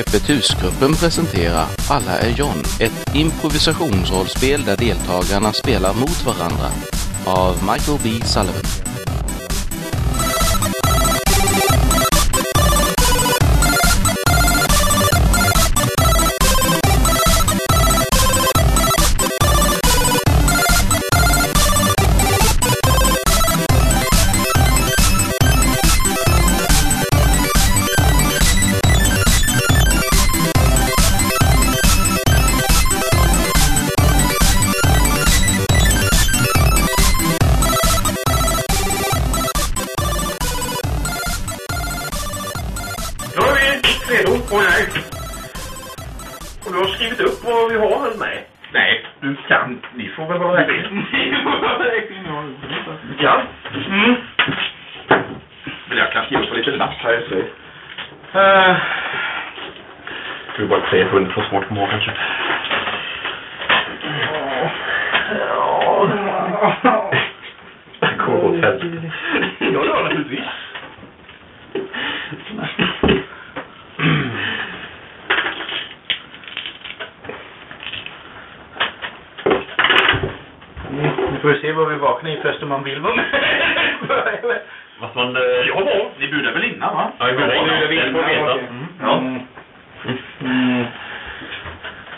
Öppet husgruppen presenterar Alla är John, ett improvisationsrollspel där deltagarna spelar mot varandra. Av Michael B. Sullivan. Får väl vara räkning. Ja. Mm. Men jag kan skriva på lite lapp här i sig. Uh, Du är bara tre hundar för svårt att komma ihåg kanske. Gå åt helvete. ja, ja, naturligtvis. Nu får vi se vad vi vaknar i först om man vill vara med. Vad man... eh, Ja, ni budade väl innan va? Ja, vi budade innan. Får veta. Mm. Ja. Mm. Mm.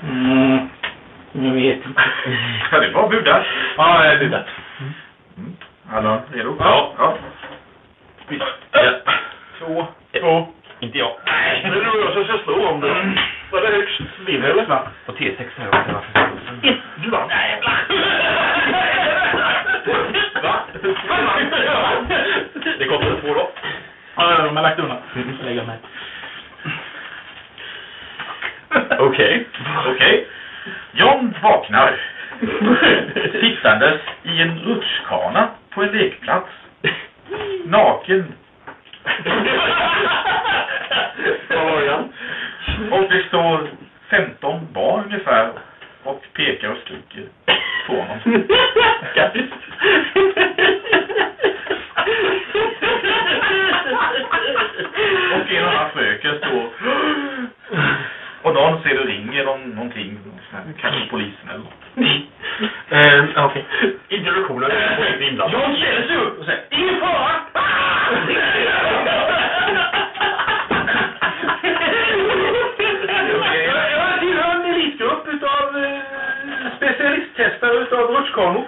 Mm. Jag vet inte. Ja, det var budat. Ja, jag är budat. Alla redo? Ja. ja. Ja. Två. Två. Inte jag. Nej, det är nog jag som ska slå om det. Vad är det högst? Vinner eller? Och T6 här också. varför? Du vann. Nej, Va? Det kostar två då. Ja, de har lagt undan. Jag lägger mig. Okej. Okej. John vaknar. Sittandes i en rutschkana på en lekplats. Naken. Och det står 15 barn ungefär och pekar och skriker på honom. Grattis. Och en annan fröken står och någon ser och ringer om någonting. Kanske polisen eller något. Eh, Okej. Introduktionen är på inte inblandad. John ställer sig upp och säger Ingen fara! Jag jag tillhör en elitgrupp utav eh, specialisttestare utav rutschkanor.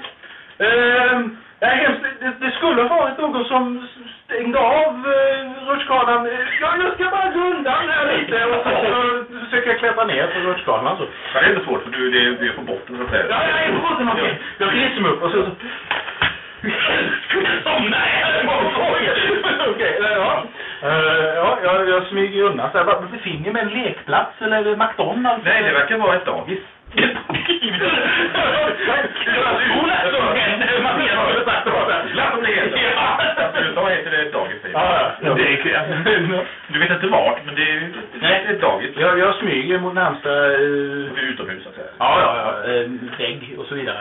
Eh, jag är hemskt, det, det skulle ha varit någon som stängde av eh, rutschkanan. Eh, Ja, jag ska bara gå undan här lite och så, så jag klättra ner på rutschkanan. Alltså. Ja, det är inte svårt för du, det, du är på botten så att säga. Ja, jag är på botten, okej. Jag reser mig upp och så... så. Somna här! Okej, ja. Eh, ja, jag, jag smyger undan. Så här, vad befinner jag mig? En lekplats eller McDonalds? Nej, det verkar vara ett dagis. Ja, ja. Det är, du vet inte vart, men det är, det är ett dagis. Jag, jag smyger mot närmsta... är utomhus så att säga. Ja, ja, ja. eh, Vägg och så vidare.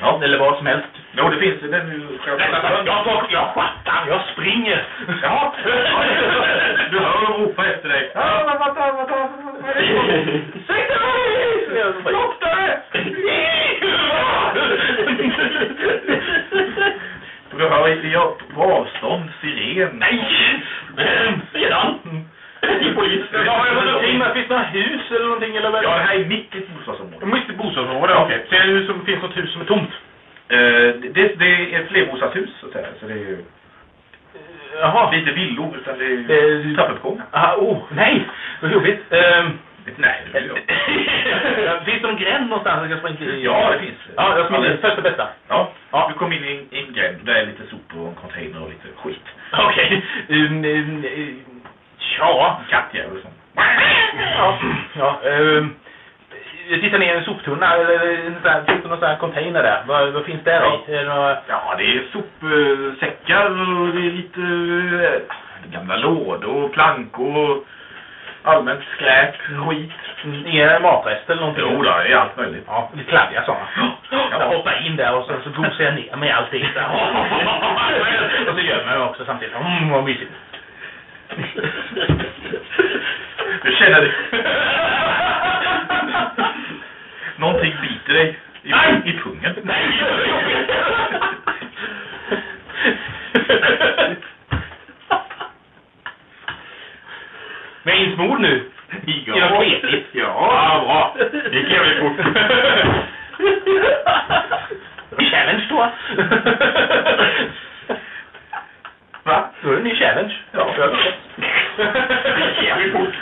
Ja. Eller vad som helst. Jo, det finns det. Nu jag... Jag tar, jag fattar, jag springer. Ja. Du hör dem ropa efter dig. Ja, vad, vad, vad, vad, vad är det? Doktare! Du hör i, på avstånd siren. Nej! Sedan? I polisen? Ja, jag någonting med, finns det några hus eller någonting? Eller vad? Ja, det här är mitt bostadsområde. Mitt bostadsområde, okej. Ser det ut som finns något hus som är tomt? Eh, det, det är ett flerbostadshus så att säga. Så det är ju Jaha. inte villor utan det är Eh, trappuppgång. Ah, oh, nej! Vad jobbigt. Ehm, Nej, det är jag. finns det någon gränd någonstans jag springa i? Ja, det finns. Ja, jag springer första bästa. Ja. Ja. Du kom in i en, gränd. Där är lite sopor och en container och lite skit. Okej. Um, um, ja. Kattjävel som. Ja. ja um, jag tittar ner i en soptunna. Eller en sån här- någon sån här container där? Vad, vad finns där Ja. i? Är det några... Ja, det är sopsäckar och det är lite eh, gamla lådor, plankor, allmänt skräp, skit. Inga matrester eller någonting? Jo, då, det är allt möjligt. Ja, lite kladdiga sådana. Ja. Jag hoppar in där och så, så gosar jag ner med allting och så gömmer jag mig också samtidigt. Mm, vad mysigt. Hur känner du? Någonting biter dig i, Nej! i pungen. Nej, vad jobbigt. Men är insmord nu? Ja. I något kletigt? Ja. Ja, bra. Det gick jävligt fort. challenge då. Va? Då är det en ny challenge. Ja. Det gick jävligt fort.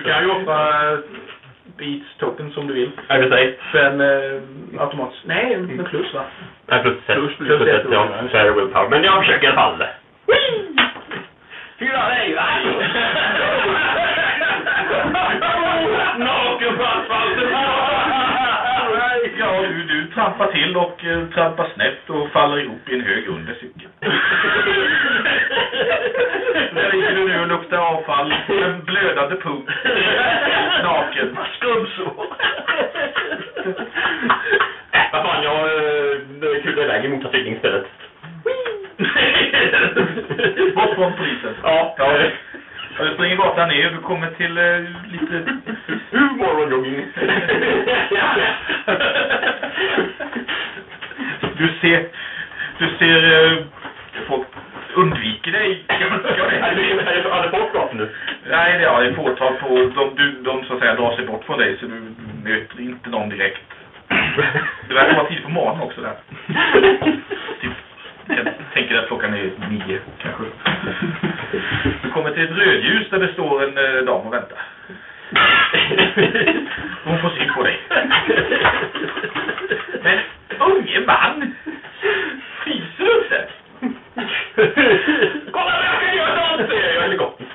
Du kan ju offra Beats token som du vill. Är det sig? För en eh, automatisk... Nej, med plus va? Nej, plus ett. Plus, plus plus ett, ja. ja. Fair willpower. Men jag försöker i alla fall. Fyra, nej! Naken på asfalten! Ja, du, du trampar till och eh, trampar snett och faller ihop i en hög under cykeln. Där ligger du nu och luktar avfall, en blödande pung, naken. Skrubbsår. Äh, vad fan, jag uh, kular iväg i motorcykeln istället. Bort från polisen. Ja. Ja. Ja, du springer gatan ner och du kommer till eh, lite... Morgonjogging. Du ser... Du ser... eh, folk undviker dig ganska väl. är det- folk nu? Nej, det är det fåtal på... De, du, de så att säga drar sig bort från dig så du möter inte någon direkt. Det verkar vara tid på morgonen också där. Typ, jag tänker att klockan är nio kanske. Du kommer till ett rödljus där det står en eh, dam och väntar. Hon får syn på dig. Men unge man! Fryser du inte? Kolla vad jag kan göra något, säger jag i helikoptern.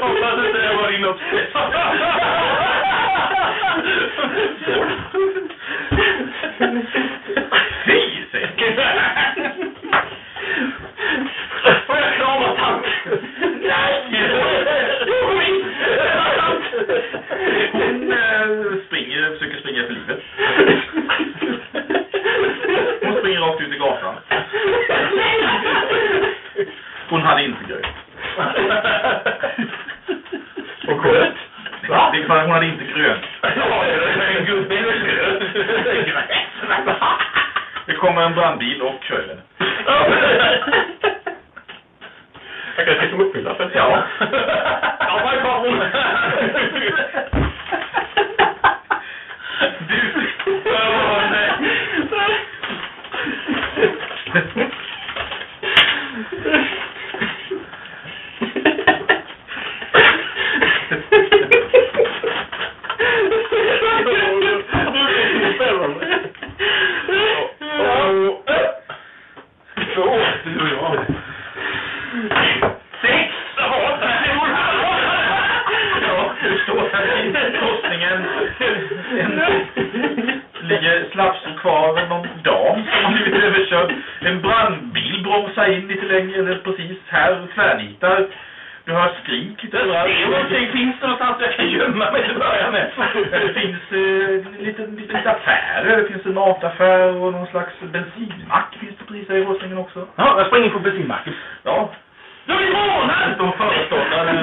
Hoppas inte det var din uppspets. Fy, säger jag. Får jag krama Hon hade inte gröt. Och sköt. Det är för att hon hade inte grönt. En gubbe Det kommer en brandbil och kör den. Jag kan se som uppfyllelse. Ja. Ja, vad är kameran? Sex! Ja, det står här i korsningen. En, ligger slafsig kvar någon dam som har blivit överkörd. En brandbil bromsar in lite längre, eller precis här, tvärnitar. Du hör skrik överallt. Finns det någonstans jag kan gömma mig till att börja med? Det finns eh, lite, lite, lite affärer. Det finns en mataffär och någon slags bensinmack precis i Roslingen också. Ja, jag springer på bensinmacken. Ja. Jag blir rånad! Står föreståndaren.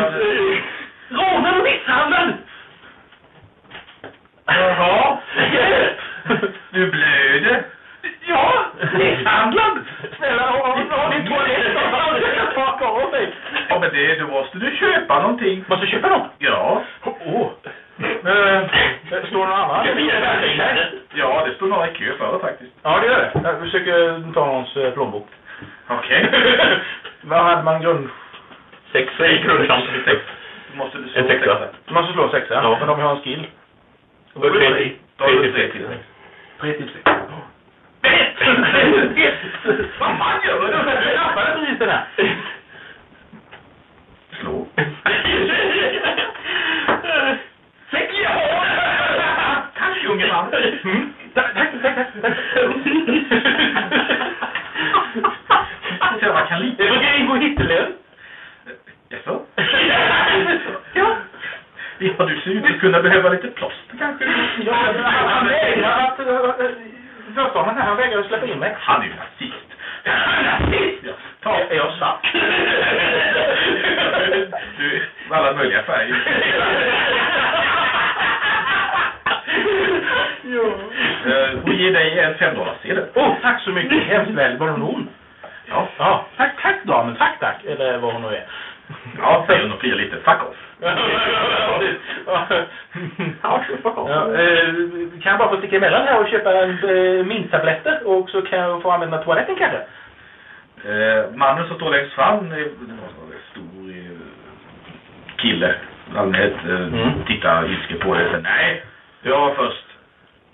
Rånad och misshandlad! Jaha. Du blöder. Ja, misshandlad! Snälla, har ni toalett någonstans? Jag kan skaka av mig. Ja, men det, då måste du köpa någonting. Måste jag köpa något? Ja. Åh. Eh, Står det någon annan? Ja, det står några i kö för det faktiskt. Ja, det gör det. Jag försöker ta någons eh, plånbok. Okej. Vad hade man grund... Sex är grundchans. Sex. Måste du slå En sexa. Du måste slå sexa, Ja. men de har en skill. Då är det tre- till sex. Tre till sex. Vad fan gör du? Du tappade precis den här. Slå. Tack, unge man. Mm. Tack, tack, tack, tack. Jag man kan lita Det brukar ingå i hittelön. Jaså? Ja. Ja, du ser ut att kunna behöva lite plåster kanske. Ja, han vägrar att... Här, han vägrar att släppa in mig. Han är ju nazist. Nazist? Ja, ta. Är jag svart? Du, alla möjliga färger. Eh, Hon ger dig en femdollarsedel. Åh, oh, tack så mycket. Hemskt väl. Var hon hon? Ja. Ja. Tack, tack damen. Tack, tack. Eller vad hon nu är. Ja, säger hon och friar lite. Fuck off. Ja, eh, kan jag bara få sticka emellan här och köpa en eh, minttabletter och så kan jag få använda toaletten kanske? Eh, mannen som står längst fram är en stor eh, kille. Allmänhet eh, Mm. tittar ilske på säger nej, jag var först.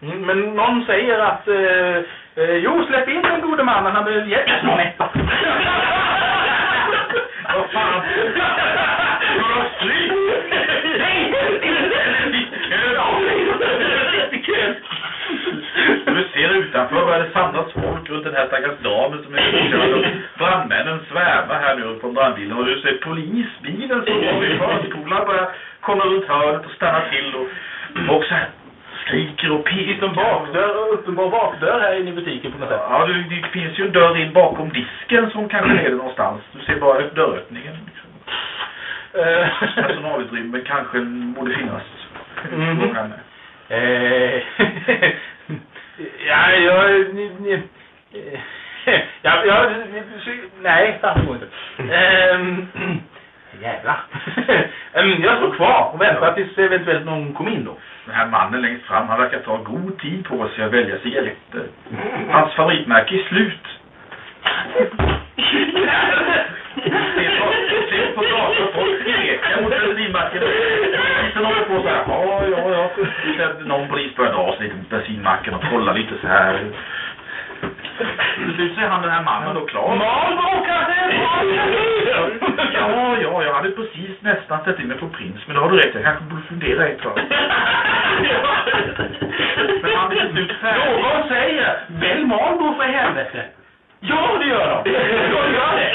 Mm, men någon säger att eh, eh, jo, släpp in den gode mannen, han behöver hjälp. Vad fan? Du stryk? Nej! Du ser utanför börjar det samlas folk runt den här stackars damen som är och brandmännen svävar här nu från brandbilen och du ser polisbilen som går i förskolan börjar komma runt hörnet och stanna till och folk så här skriker och Finns det en bakdörr, uppenbar bakdörr här inne i butiken på något sätt? Ja, du, det finns ju en dörr in bakom disken som kanske leder någonstans. Du ser bara dörröppningen. Liksom. Eh, Personalutrymme kanske borde finnas. Är. Eh, ja, jag... ni- ni- eh, Ja, ja, nej, det går inte. Jävlar. Ehm, Jag står kvar och väntar tills eventuellt någon kommer in då. Den här mannen längst fram, han verkar ta god tid på sig att välja cigaretter. Hans favoritmärke är slut. Se på, se på gatan, folk skrekar mot bensinmacken. Polisen håller på så här, ja, ja, ja. Någon polis börjar dra sig lite mot bensinmacken och kolla lite så här. Till slut så är han den här mannen då klar. Marlboro kanske? Ja, ja, jag hade precis nästan sett in mig på prins, men då har du rätt, jag kanske borde fundera ett tag. Men han är till slut färdig. Någon säger, välj Marlboro för helvete. Ja, det gör de. De gör det.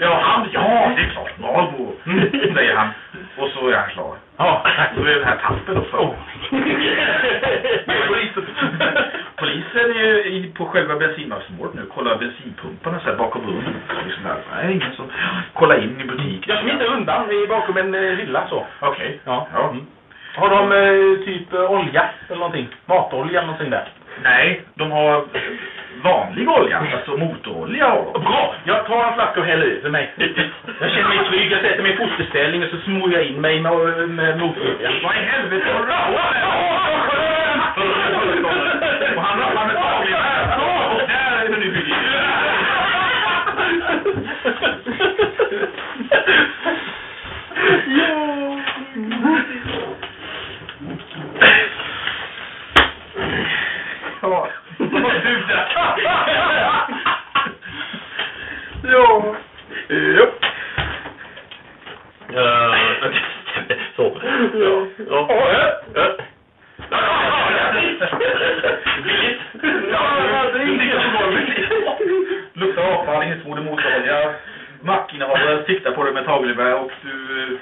Ja, han, ja, det är klart, Marlboro, säger han. Och så är han klar. Ja. Då är den här tappen för. Oh. Polisen. Polisen är är i- på själva bensinmacksområdet nu. Kolla bensinpumparna så här bakom rummet. Liksom där. Nej, ingen som... Kolla in i butiken. Jag smiter undan vi är bakom en eh, hylla så. Okej. Ja. Ja. Mm. Har de eh, typ eh, olja eller någonting? Matolja eller någonting där? Nej, de har vanlig olja. Alltså motorolja de. Bra! Jag tar en flaska och häller över mig. Jag känner mig trygg. Jag sätter mig i fosterställning och så smår jag in mig med, med motorolja. Vad i helvete har du Och han rappar med tagelgevär. Och där är det nu byggt. Ja. Du där. Ja. Ja. Eh, Så. Ja. Ja. Ja. Billigt. Ja, det är inget på golvet. Luktar avfall, innesmord motorolja. Mackinnehavaren siktar på dig med tagelgevär och du...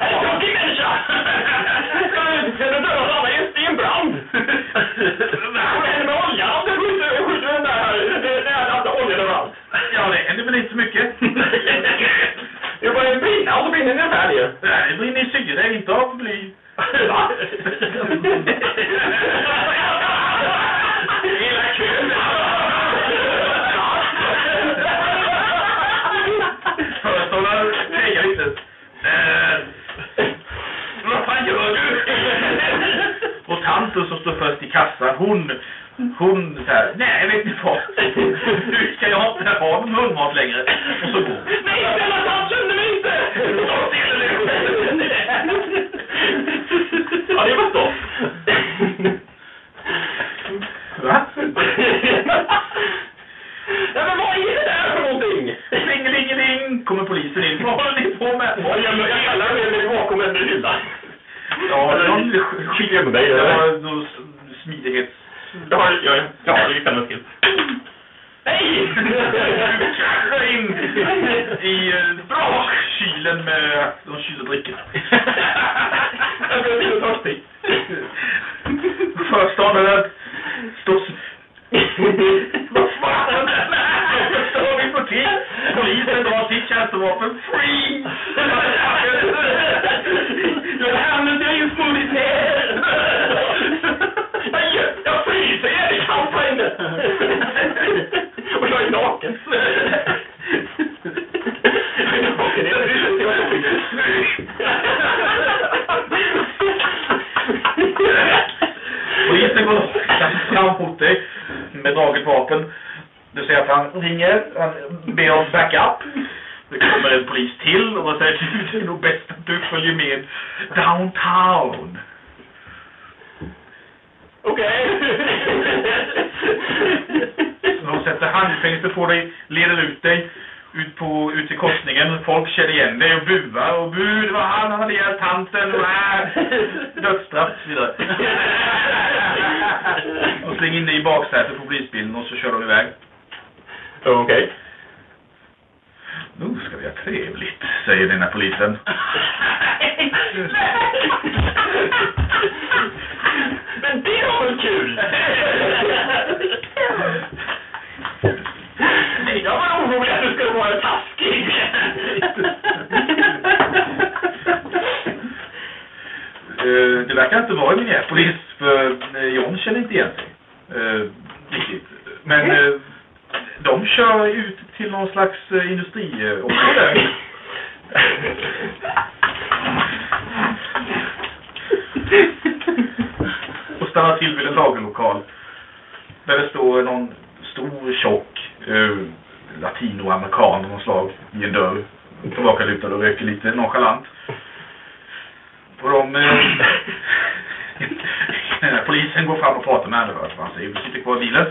Är det tokig människa? Ska du döda alla i en stenbrand? Vad händer med oljan om du skjuter den där? Det är alltså olja överallt. Ja, det händer väl inte så mycket. Det börjar brinna och så brinner den färdig. Nej, det brinner i syre, inte av bly. Så här, nej vet ni vad? Nu ska jag inte ha någon hundmat längre. Och så går hon iväg. Okej. Nu ska vi ha trevligt, säger den här polisen. Men det var väl kul? Jag var orolig att du skulle vara taskig. Eh, det verkar inte vara en Minneapolis för eh, John känner inte igen sig. Eh, riktigt. Men eh, de kör ut till någon slags eh, industriområde. och stannar till vid en lagerlokal. Där det står någon stor, tjock eh, latinoamerikan av något slag i en dörr. Tillbakalutad och röker lite nonchalant. Och de... Eh, polisen går fram och pratar med honom. Han säger, du sitter kvar i bilen.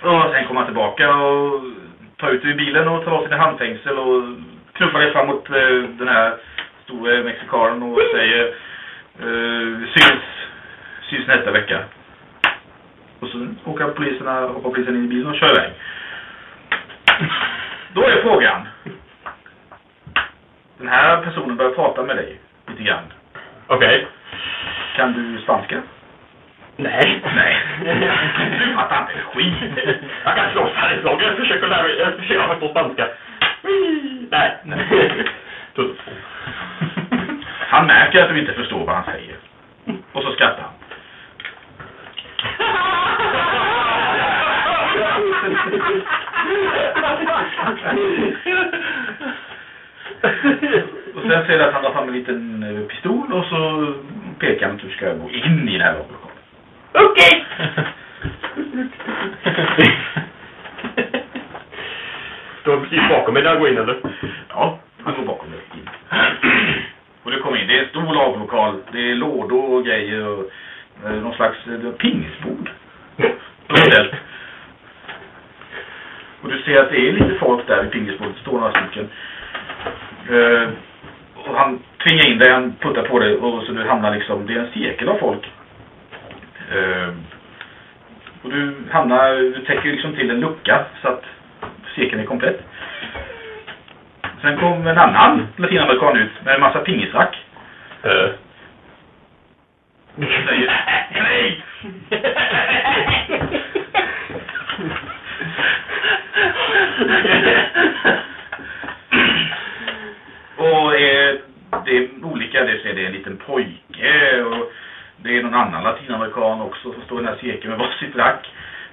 Och sen kommer han tillbaka och tar ut dig ur bilen och tar av sina handfängsel och knuffar dig fram mot eh, den här stora mexikanen och säger eh, syns, syns nästa vecka. Och så åker poliserna, hoppar polisen in i bilen och kör iväg. Då är frågan. Den här personen börjar prata med dig lite grann. Okej. Kan du spanska? Nej. Nej. Du fattar inte skit. Jag kan slåss härifrån. Jag försöker lära mig. Jag försöker förstå spanska. Nej. Tutt. Han märker att du inte förstår vad han säger. Och så skrattar han. Och sen ser du att han har fram en liten eh, pistol och så pekar han att du ska gå in i den här lagerlokalen. Okej! Står precis bakom mig när jag går in eller? Ja, han går bakom dig in. Och du kommer in. Det är en stor lagerlokal. Det är lådor och grejer och eh, någon slags eh, pingisbord. Ställt. Och du ser att det är lite folk där vid pingisbordet. Det står några stycken. Eh, och han tvingar in dig, han puttar på dig och så du hamnar liksom, det är en cirkel av folk. Eh, och du hamnar, du täcker liksom till en lucka så att cirkeln är komplett. Sen kom en annan latinamerikan ut med en massa pingisrack. Och säger nej! Och eh, det är olika, det är en liten pojke och det är någon annan latinamerikan också som står i den här cirkeln med varsitt rack.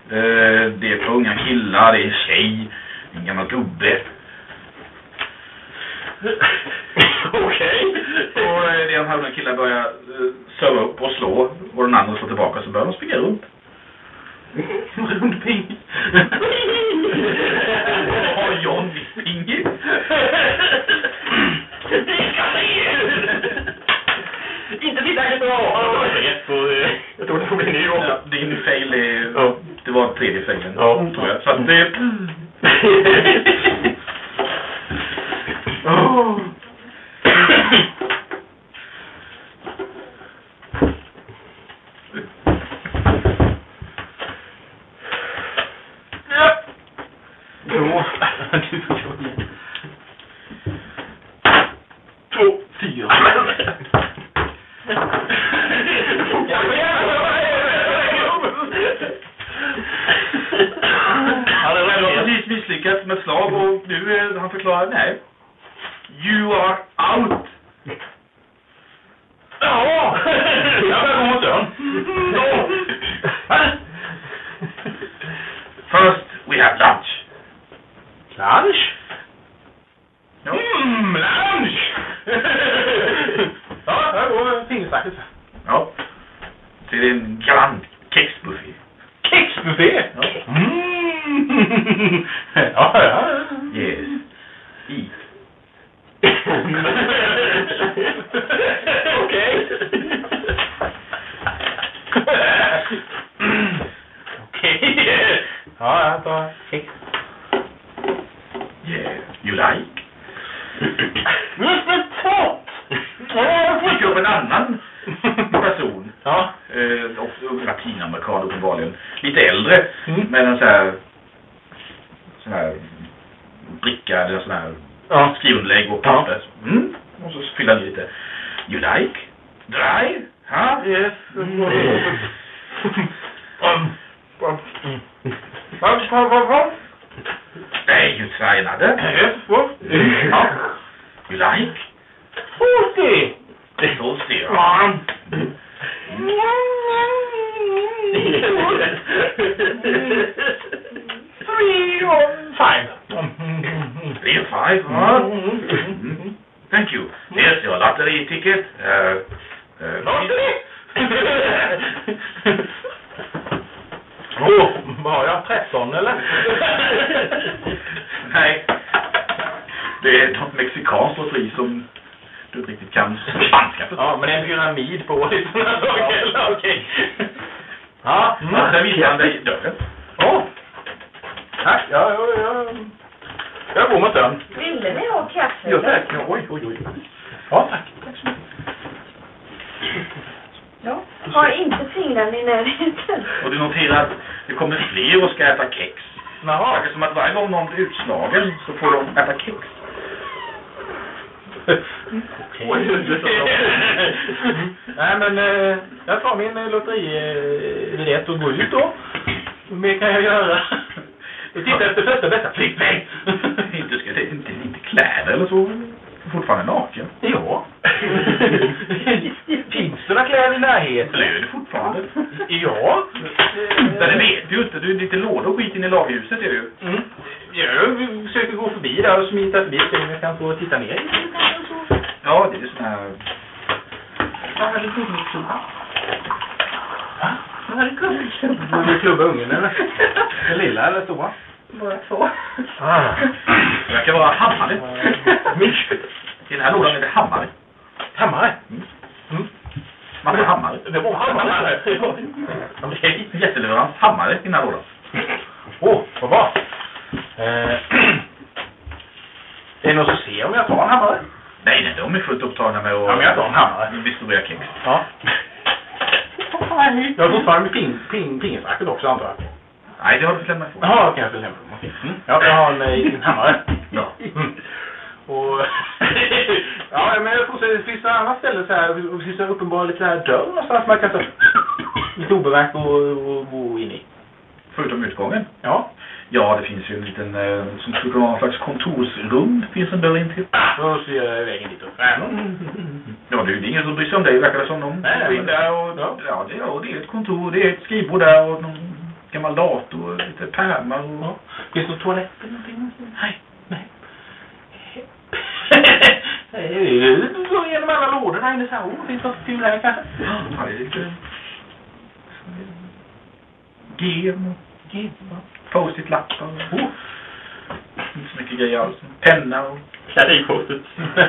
Eh, det är par unga killar, det är en tjej, en gammal gubbe. Okej. Och eh, det är en halv killar börjar eh, serva upp och slå och den andra slår tillbaka så börjar de springa runt. Rundping. Har John visst pingis? Inte tillräckligt bra. Så, eh, jag tror det får bli ny Ja, också. din fail är... Det var tredje failen, tror jag. Så att det... Ja. Har inte fingrarna i närheten. Och du noterar att det kommer fler och ska äta kex. Det Jaha. verkar som att varje gång någon blir utslagen så får de äta kex. Nej men eh, jag tar min eh, lotteribiljett och går ut då. Vad mer kan jag göra? Jag tittar efter första bästa flickväg. Inte, ska det, inte, inte kläder eller så. Fortfarande naken. Ja. Det några kläder i närheten? Blöder fortfarande. Ja. Men det vet du ju inte. Du är lite låda och skit in i laghuset är det ju. Mm. Jag försöker gå förbi där och smita förbi så jag kan få titta ner. Ja, det är sån här... Vad har du gummiklubba? Va? Vad har du gummiklubba? Vill du klubba ungen eller? Den lilla eller stora? Båda två. Ah. Det verkar vara hammare. Mycket. I den här lådan är det hammare. Hammare? Mm. Massa hammare. Det var hammare. Okej. Jätteleverans hammare i den här lådan. Åh, oh, vad bra. Eh, är det någon som ser om jag tar en hammare? Nej, nej, de är fullt upptagna med att... Ja, men jag tar en hammare. Distribuera kex. Ja. Jag har fortfarande ping, ping, pingisracket också antar jag. Nej, det har du lämnat ifrån. Jaha, okej, jag vill hem. Okej. Mm. Ja, jag har en, eh, en hammare. Ja. Mm. Och... ja, men jag får se, det finns några andra ställen så här, det finns det uppenbarligen lite så här dörr någonstans man kan ta lite och gå in i. Förutom utgången. Ja. Ja, det finns ju en liten, eh, som skulle kunna vara en slags kontorsrum. Det finns en dörr in till. Då ser jag vägen dit upp. Ja, det är ju ingen som bryr sig om dig, verkar det som. De Nej, går in där och, ja. ja. det, ja, det är ett kontor, det är ett skrivbord där och någon gammal dator och lite pärmar och... Ja. Finns det någon toalett eller någonting? Nej. Du går igenom alla lådor där inne så här. Oh, finns det något kul här kanske? Ja, det är lite... Gem och Gud, post-it-lappar och... Oh. Inte så mycket grejer alls. Penna och... Klädikostet.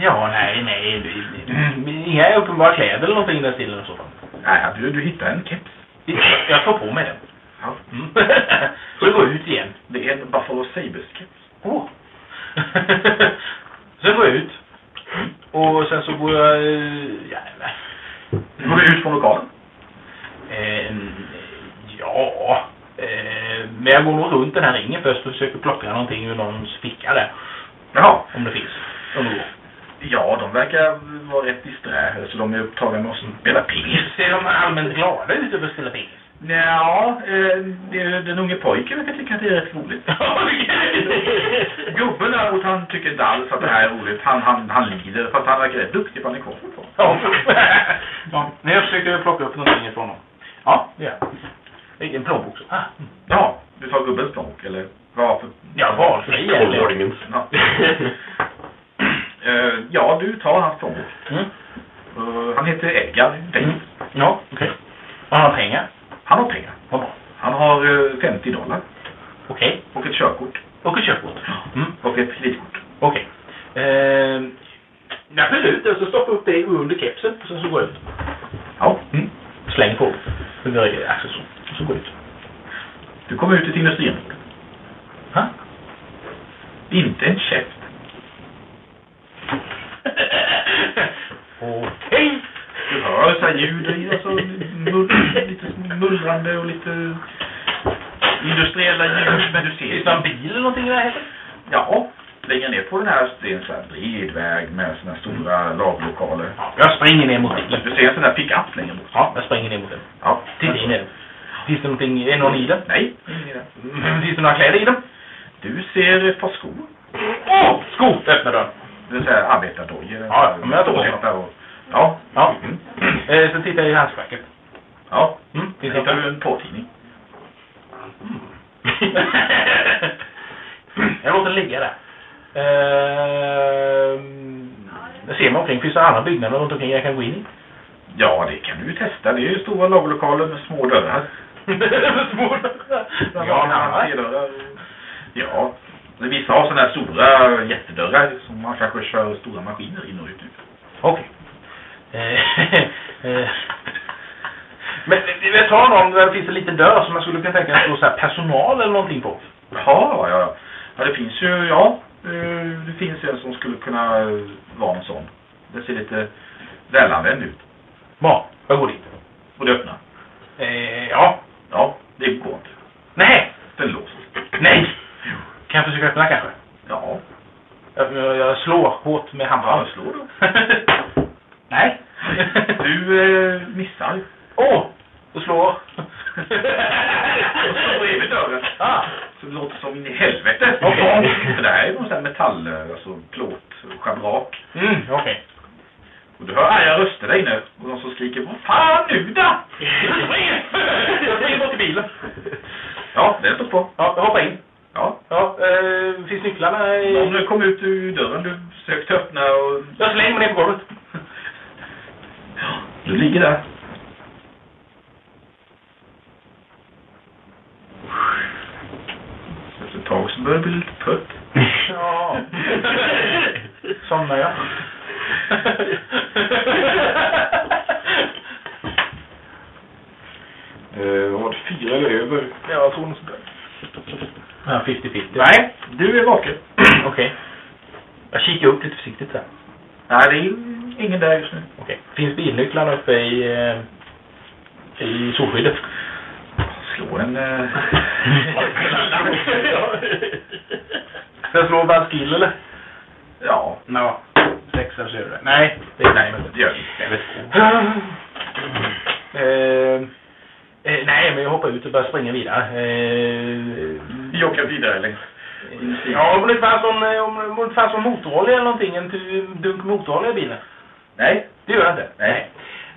ja, nej, nej. Inga uppenbara kläder eller någonting i den stilen i så. Nej, du, du hittar en keps. Jag tar på mig den. Ja. Mm. Så går ut igen. Det är en Buffalo Sabres-keps. Åh. sen går jag ut. Och sen så går jag... eh, Jävlar. Nu går du ut från lokalen. Eh, ja... Eh, men jag går nog runt den här ringen först och försöker plocka någonting ur någons ficka där. Jaha. Om det finns. Om det går. Ja, de verkar vara rätt disträ så de är upptagna med att spela pingis. Ser de allmänt glada ut över att spela pingis? Ja, eh, det- den unge pojken verkar tycka att det är rätt roligt. Gubben däremot, han tycker inte alls att det här är roligt. Han, han, han lider, fast han verkar rätt duktig på han är fortfarande. Ja. ja. Men jag försöker plocka upp någonting ifrån honom. Ja, det gör jag. En plånbok. så. Ah. Ja, du tar gubbens plånbok, eller vad för... Ja, valfri egentligen. Ja. Eh, ja, du tar hans plånbok. Mm. Eh, han heter Edgar. Mm. Ja, okej. Och han har pengar. Han har pengar. Bra. Han har eh, 50 dollar Okej. och ett körkort Och ett körkort. Mm. och ett kreditkort. Okej. Eh, jag fyller ut det och så stoppar upp det under kepsen och sen så går jag ut. Ja. Mm. Släng på under axeln så. Och så går jag ut. Du kommer ut till industrin. Ha? Inte en käft. Okej. Du hör så här ljud alltså, mull, lite mullrande och lite industriella ljud. Men du ser det en bil eller någonting i närheten? Ja, längre ner på den här, det är en sån här bred väg med såna här stora laglokaler. Ja, jag springer ner mot bilen. Du ser en sån där pick-up längre bort. Ja, jag springer ner mot den. Ja. Titta in i den. Finns det någonting, är någon i den? Nej, ingen i den. Mm, Finns det några kläder i den? Du ser ett par skor. Åh! Skor! Öppna dörren. Det så här arbetardojor. Ja, men jag tar på mig. Där och- Ja. Ja. Mm. Eh, sen tittar jag i handskfacket. Ja. Mm. Finns det det hittar du en påtidning. Jag låter den ligga där. Ehm, jag ser mig omkring. Finns det andra byggnader runt omkring jag kan gå in i? Ja, det kan du ju testa. Det är ju stora lagerlokaler med små dörrar. Små Ja, Ja, entrédörrar. Ja. Vissa har sådana här stora jättedörrar som man kanske kör stora maskiner in och ut. Okej. Eh, eh. Men eh, jag tar någon där det finns en liten dörr som man skulle kunna tänka sig så här personal eller någonting på. Ja, ja. Ja, det finns ju, ja. eh, Det finns en som skulle kunna eh, vara en sån. Det ser lite välanvänd ut. Bra, jag går dit. Och det öppnar. Eh, ja. Ja, det går inte. Nej! Den låser. Nej! Kan jag försöka öppna kanske? Ja. Jag, jag slår hårt med Ja, hammaren. slå då. Nej. Du eh, missar. Åh! Du slår. Och så bredvid dörren. ah. Så det låter som in i helvete. Okej. För det här är någon sån här metall, eh, alltså plåt, schabrak. Mm, okej. Och du hör arga röster där inne. Och de som skriker Vad fan nu då? Spring! Jag springer bort till bilen. Ja, den står på. Ja, jag hoppar in. Ja. Ja, eh, finns nycklarna i... Någon kom ut ur dörren. Du försökte öppna och... Jag slänger mig ner på golvet. Du ligger där. Efter ett tag så börjar du bli lite trött. Ja. Somnar jag. Eh, vad var det? Fyra eller över? jag tror nog sådär. Ja, 50-50. Nej, du är vaken. Okej. Jag kikar upp lite försiktigt där. Nej, det är ingen där just nu. Okej. Finns bilnycklarna uppe i, eh, i solskyddet? Slå en... Eh... Ska jag slå bara skill eller? ja, Ja. Sex eller så är det. Nej, det är nej. Men det gör det. eh, eh, nej, men jag hoppar ut och börjar springa vidare. Eh, åker vidare längs. ja, om det inte fanns någon, om det inte fanns någon motorolja eller någonting, en dunk motorolja i bilen. Nej, Det gör jag inte. Nej.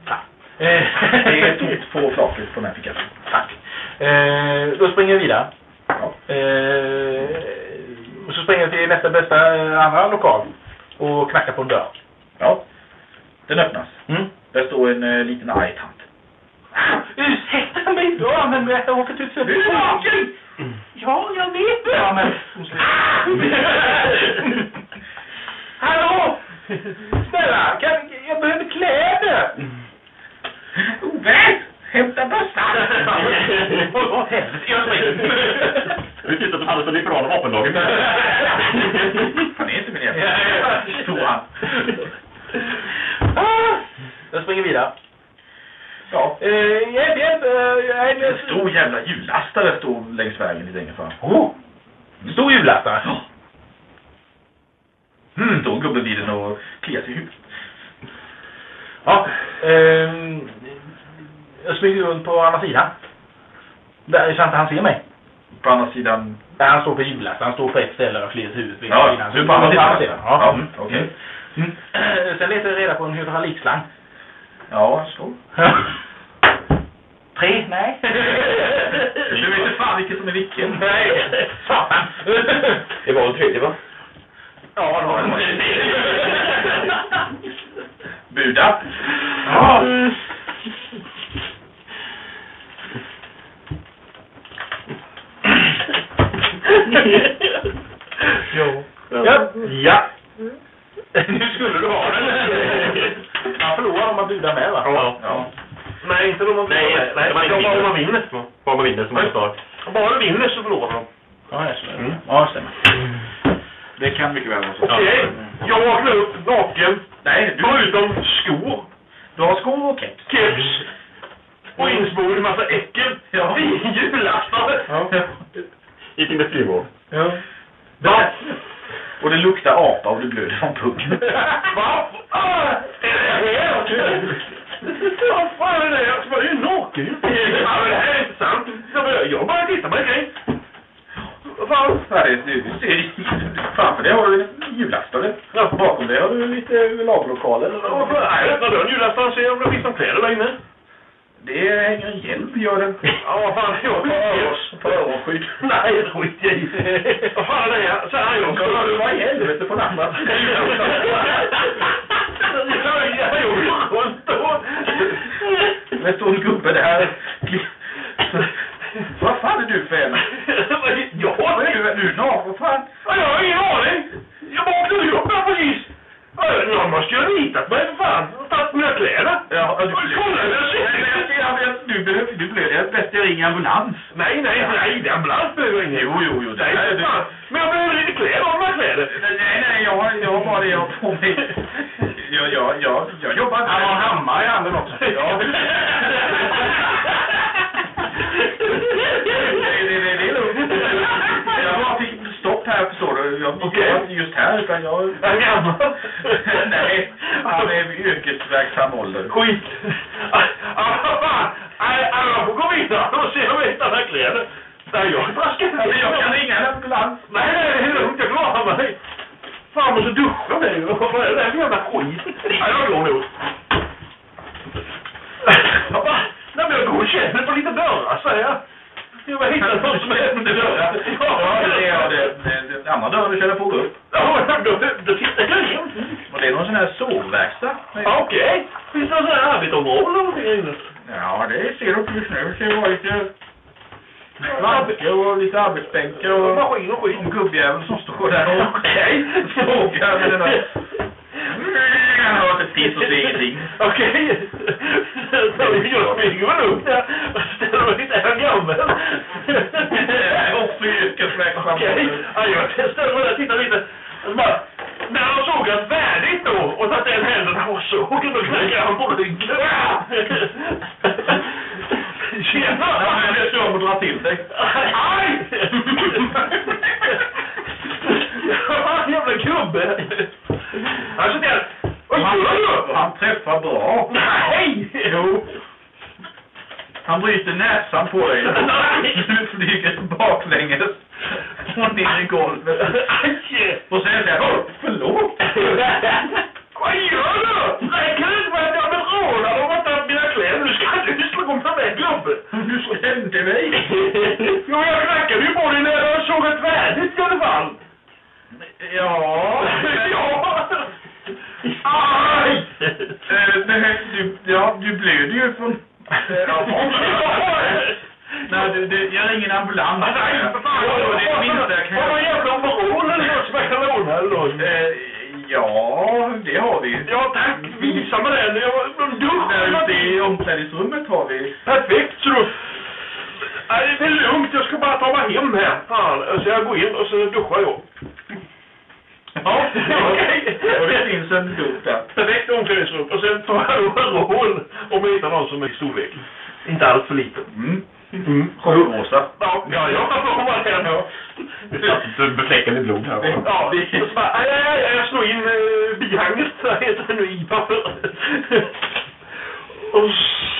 Fan. Eh, det är tomt på flaket på den här fickan. Tack. Eh, då springer jag vidare. Ja. Eh, och så springer jag till nästa bästa eh, andra lokal och knackar på en dörr. ja. Den öppnas. Mm. Där står en eh, liten arg tant. Ursäkta mig då, men jag har åkt ut för... Du är naken! Ja, jag vet det. Ja, men... Hallå! Snälla, kan, jag behöver kläder. Ove! Hämta bössan! Åh, helvete, jag springer. Vi att du hade så liberala vapenlagen. Han är inte min jävla. Tror han. Jag springer vidare. Ja. Eh, hjälp, hjälp! eh. En stor jävla hjullastare står längs vägen lite längre fram. Oh! Stor hjullastare. Ja. Mm, står en gubbe vid den och kliar sig i huvudet. Ja, ehm, jag smyger runt på andra sidan. Där så inte han ser mig. På andra sidan... Där han står på hjullastaren. Han står på ett ställe och kliar huvudet. vid Ja, sidan. du är på andra sidan. Ja, Ja, mm. okej. Mm. Eh, Sen letar jag reda på en hydraulikslang. Ja, så. Tre? Nej. Du vet inte fan vilken som är vilken. Nej. Satan. Det var en tredje va? Ja, det var det. Buda. Ja. Jo. Ja. Ja. Nu skulle du ha den. Man förlorar om man budar med va? Ja. Ja. Nej, inte om man budar Nej, med. nej, Nej, bara om man vinner. Bara man vinner som man står. Bara du vinner så förlorar man. Ja, jag stämmer. Mm. Ja, stämmer. Det kan mycket väl vara så. Okej, jag vaknar upp naken. Nej, du, Förutom skor, du har skor och keps. keps och insmord i massa äckel. Ja. Jullastare. Ja. Gick in med frivård. ja. Va? Och det luktar apa och du blöder från pungen. Va? Ah, är det här? Vad fan är det här? Jag var ju naken. Ja, men det här är inte sant. Jag bara- tittar på en grej. Vad fan? Det, du ser framför dig har du en. Ja. Bakom dig har du lite lagerlokaler. Varför? Nej, jag öppnar dörren ser om det finns någon kläder där inne. Det hänger en hjälm, gör det. Ja, fan. Jag På öronskydd. Nej, det skit jag i. Vad fan är det här? Så här jag Ska du vara i helvete på natten? Jag gjorde. Det står en gubbe där. Vad fan är du för en? Ja, Vad är det du? Du är naken, vad fan? Ja, Jag har ingen aning. Jag vaknade ju upp här precis. Ja, Någon måste ju ha ritat mig för fan. Och tagit mina kläder. Ja, du, Kolla, jag ser. Ja, men du behöver, du behöver, det är ringer ambulans. Nej, nej, nej. Det är ambulans behöver jag ingen. Jo, jo, jo. Det Nej, är fan. Men jag behöver lite kläder. Har du några kläder? Nej, nej, jag, har- jag har bara det jag har på mig. Jag, jag, jag, jag jobbar inte. Han har hammare i handen också. Ja. Nej, det, det, det är lugnt. Jag fick stopp här, förstår du. jag jobbar inte just här utan jag... Är han gammal? Nej, han är vid yrkesverksam ålder. Skit. Ah, ah, fan. Nej, vidare och se om jag hittar några kläder. Nej, jag traskar Alltså, jag kan ringa en ambulans. Nej, nej, det är lugnt. Jag klarar mig. Fan, jag måste duscha nu. Vad är det där för jävla skit? Nej, jag går nog. Nej, men jag går och känner på lite dörrar, säger jag. Jag vill hitta någon som med dörrar. Ja, det är det. andra dörren du känner på att gå upp. Ja, då, då, tittar jag in. Och det är någon sån här sovverkstad. Okej. Finns det någon sån här arbetområde eller någonting här inne? Ja, det ser just nu. Det vara lite bankar och lite arbetsbänkar och Maskin och skit. en gubbjävel som står där och sågar med den där. Han hör inte piss och ser ingenting. Okej. Jag smyger väl upp där och ställer mig lite här gammal. Också yrkesverksam. Okej. Ja, jag ställer mig där och tittar lite. När han sågat färdigt då och tagit en händerna och sågen, då knackar han på ryggen. Tjena! Men det står om att dra till sig. Aj! Jävla gubbe! Han. Vad gör du? Han träffar bra. Nej! Jo. Han bryter näsan på dig. Du flyger baklänges och ner i golvet. Aj! Och sen han, förlåt. Vad gör du? Nej, kan du inte vara där med rånare och varit mina kläder? Nu ska du slå med mig, gubbe! Du skrämde mig. Jo, jag knackade ju på dig när jag såg ett värdigt i alla fall. Ja. Ja! Aj! Eh, nej, du, ja, du blöder ju från... Ja, Nej, det, det, jag ringer en ambulans. Nej, för fan! Ja, det är det minsta jag kan Har man göra. jävla overall eller något som jag kan låna eller något? Eh, Ja, det har vi. Ja, tack! Visa mig den. Jag var dum. Där ute i omklädningsrummet har vi. Perfekt, så då... Nej, det är lugnt. Jag ska bara ta mig hem här. Fan, så jag går in och så duschar jag. Ja, okej. Och det finns en dusch där. Perfekt omklädningsrum. Och sen tar jag en roll om jag hittar någon som är i storlek. Inte alls för liten. Mm. Mm. Chockrosa. Ja, ja, jag vara den. Ja. Det befläckade blod här. Ja, det är så bara, aj, aj, aj, jag slår in eh, bihanget, heter nu i-papper. Och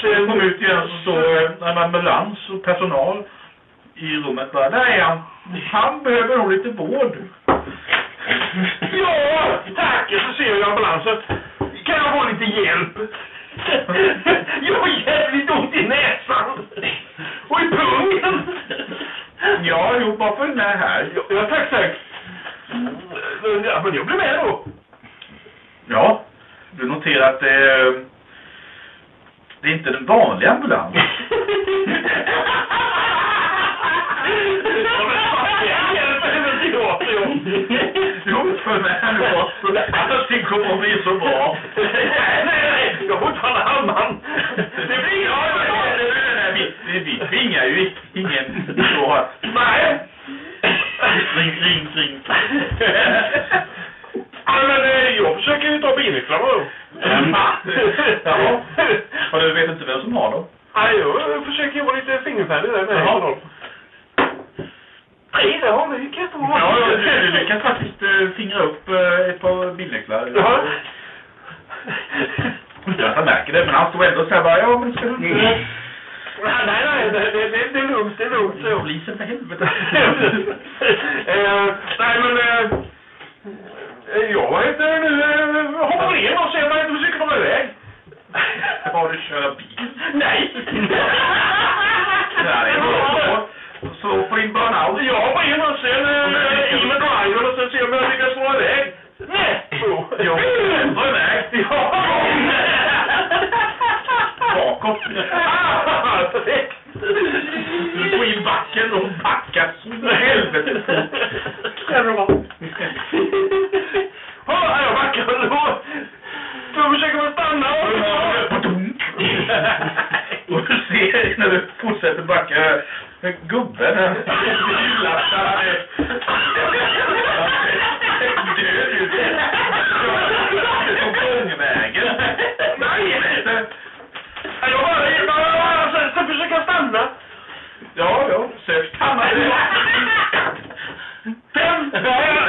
Sen kom ut igen så står en ambulans och personal i rummet bara, där är han. Han behöver nog lite vård. Ja, tack! Så ser jag ambulansen. Kan jag få lite hjälp? Jag har jävligt ont i näsan. Och i pungen. Ja, jo, bara följ med här. Ja, ja, tack, tack. Ja, men jag blir med då. Ja, du noterar att det är, det är inte den vanliga ambulansen. Jo, med här nu bara. Allting kommer bli så bra. Nej, nej, nej. Jag får inte falla hamnan. Det blir Ja, jag. vi, vi, vi tvingar ju ingen. Nej. Ring, ring, ring. Ja, men eh, jag försöker ju ta bilnycklarna då. Jaha. Och du vet inte vem som har dem? Nej, jag försöker ju vara lite fingerfärdig där med Jaha. Nej, det har vi jättebra. Ja, du, du lyckas faktiskt eh, fingra upp eh, ett par bilnycklar. Ja. Utan att han märker det, men han står ändå så här bara, ja men ska du inte... Nej, nej, nej, det, det, det, det är lugnt, det är lugnt. så. Polisen för helvete. eh, nej, men... Eh, jag heter det nu? Eh, hoppar in och ser om jag inte försöker komma iväg. Har du kört bil? Nej! Nej, så, så få in burnout. Jag hoppar in och sen eh, in med driven och sen ser om jag lyckas slå iväg. Så. Jo, ändå iväg. Ja! Bakåt. Du får in backen och backar så helvete vara? Ja, jag backar då. Då försöker man stanna. Och du ser när du fortsätter backa gubben han är död ut. På gångvägen. Nej! Ja, Jag bara, jag försöker jag stanna. Ja, ja. Sök stanna. Fem! Nej,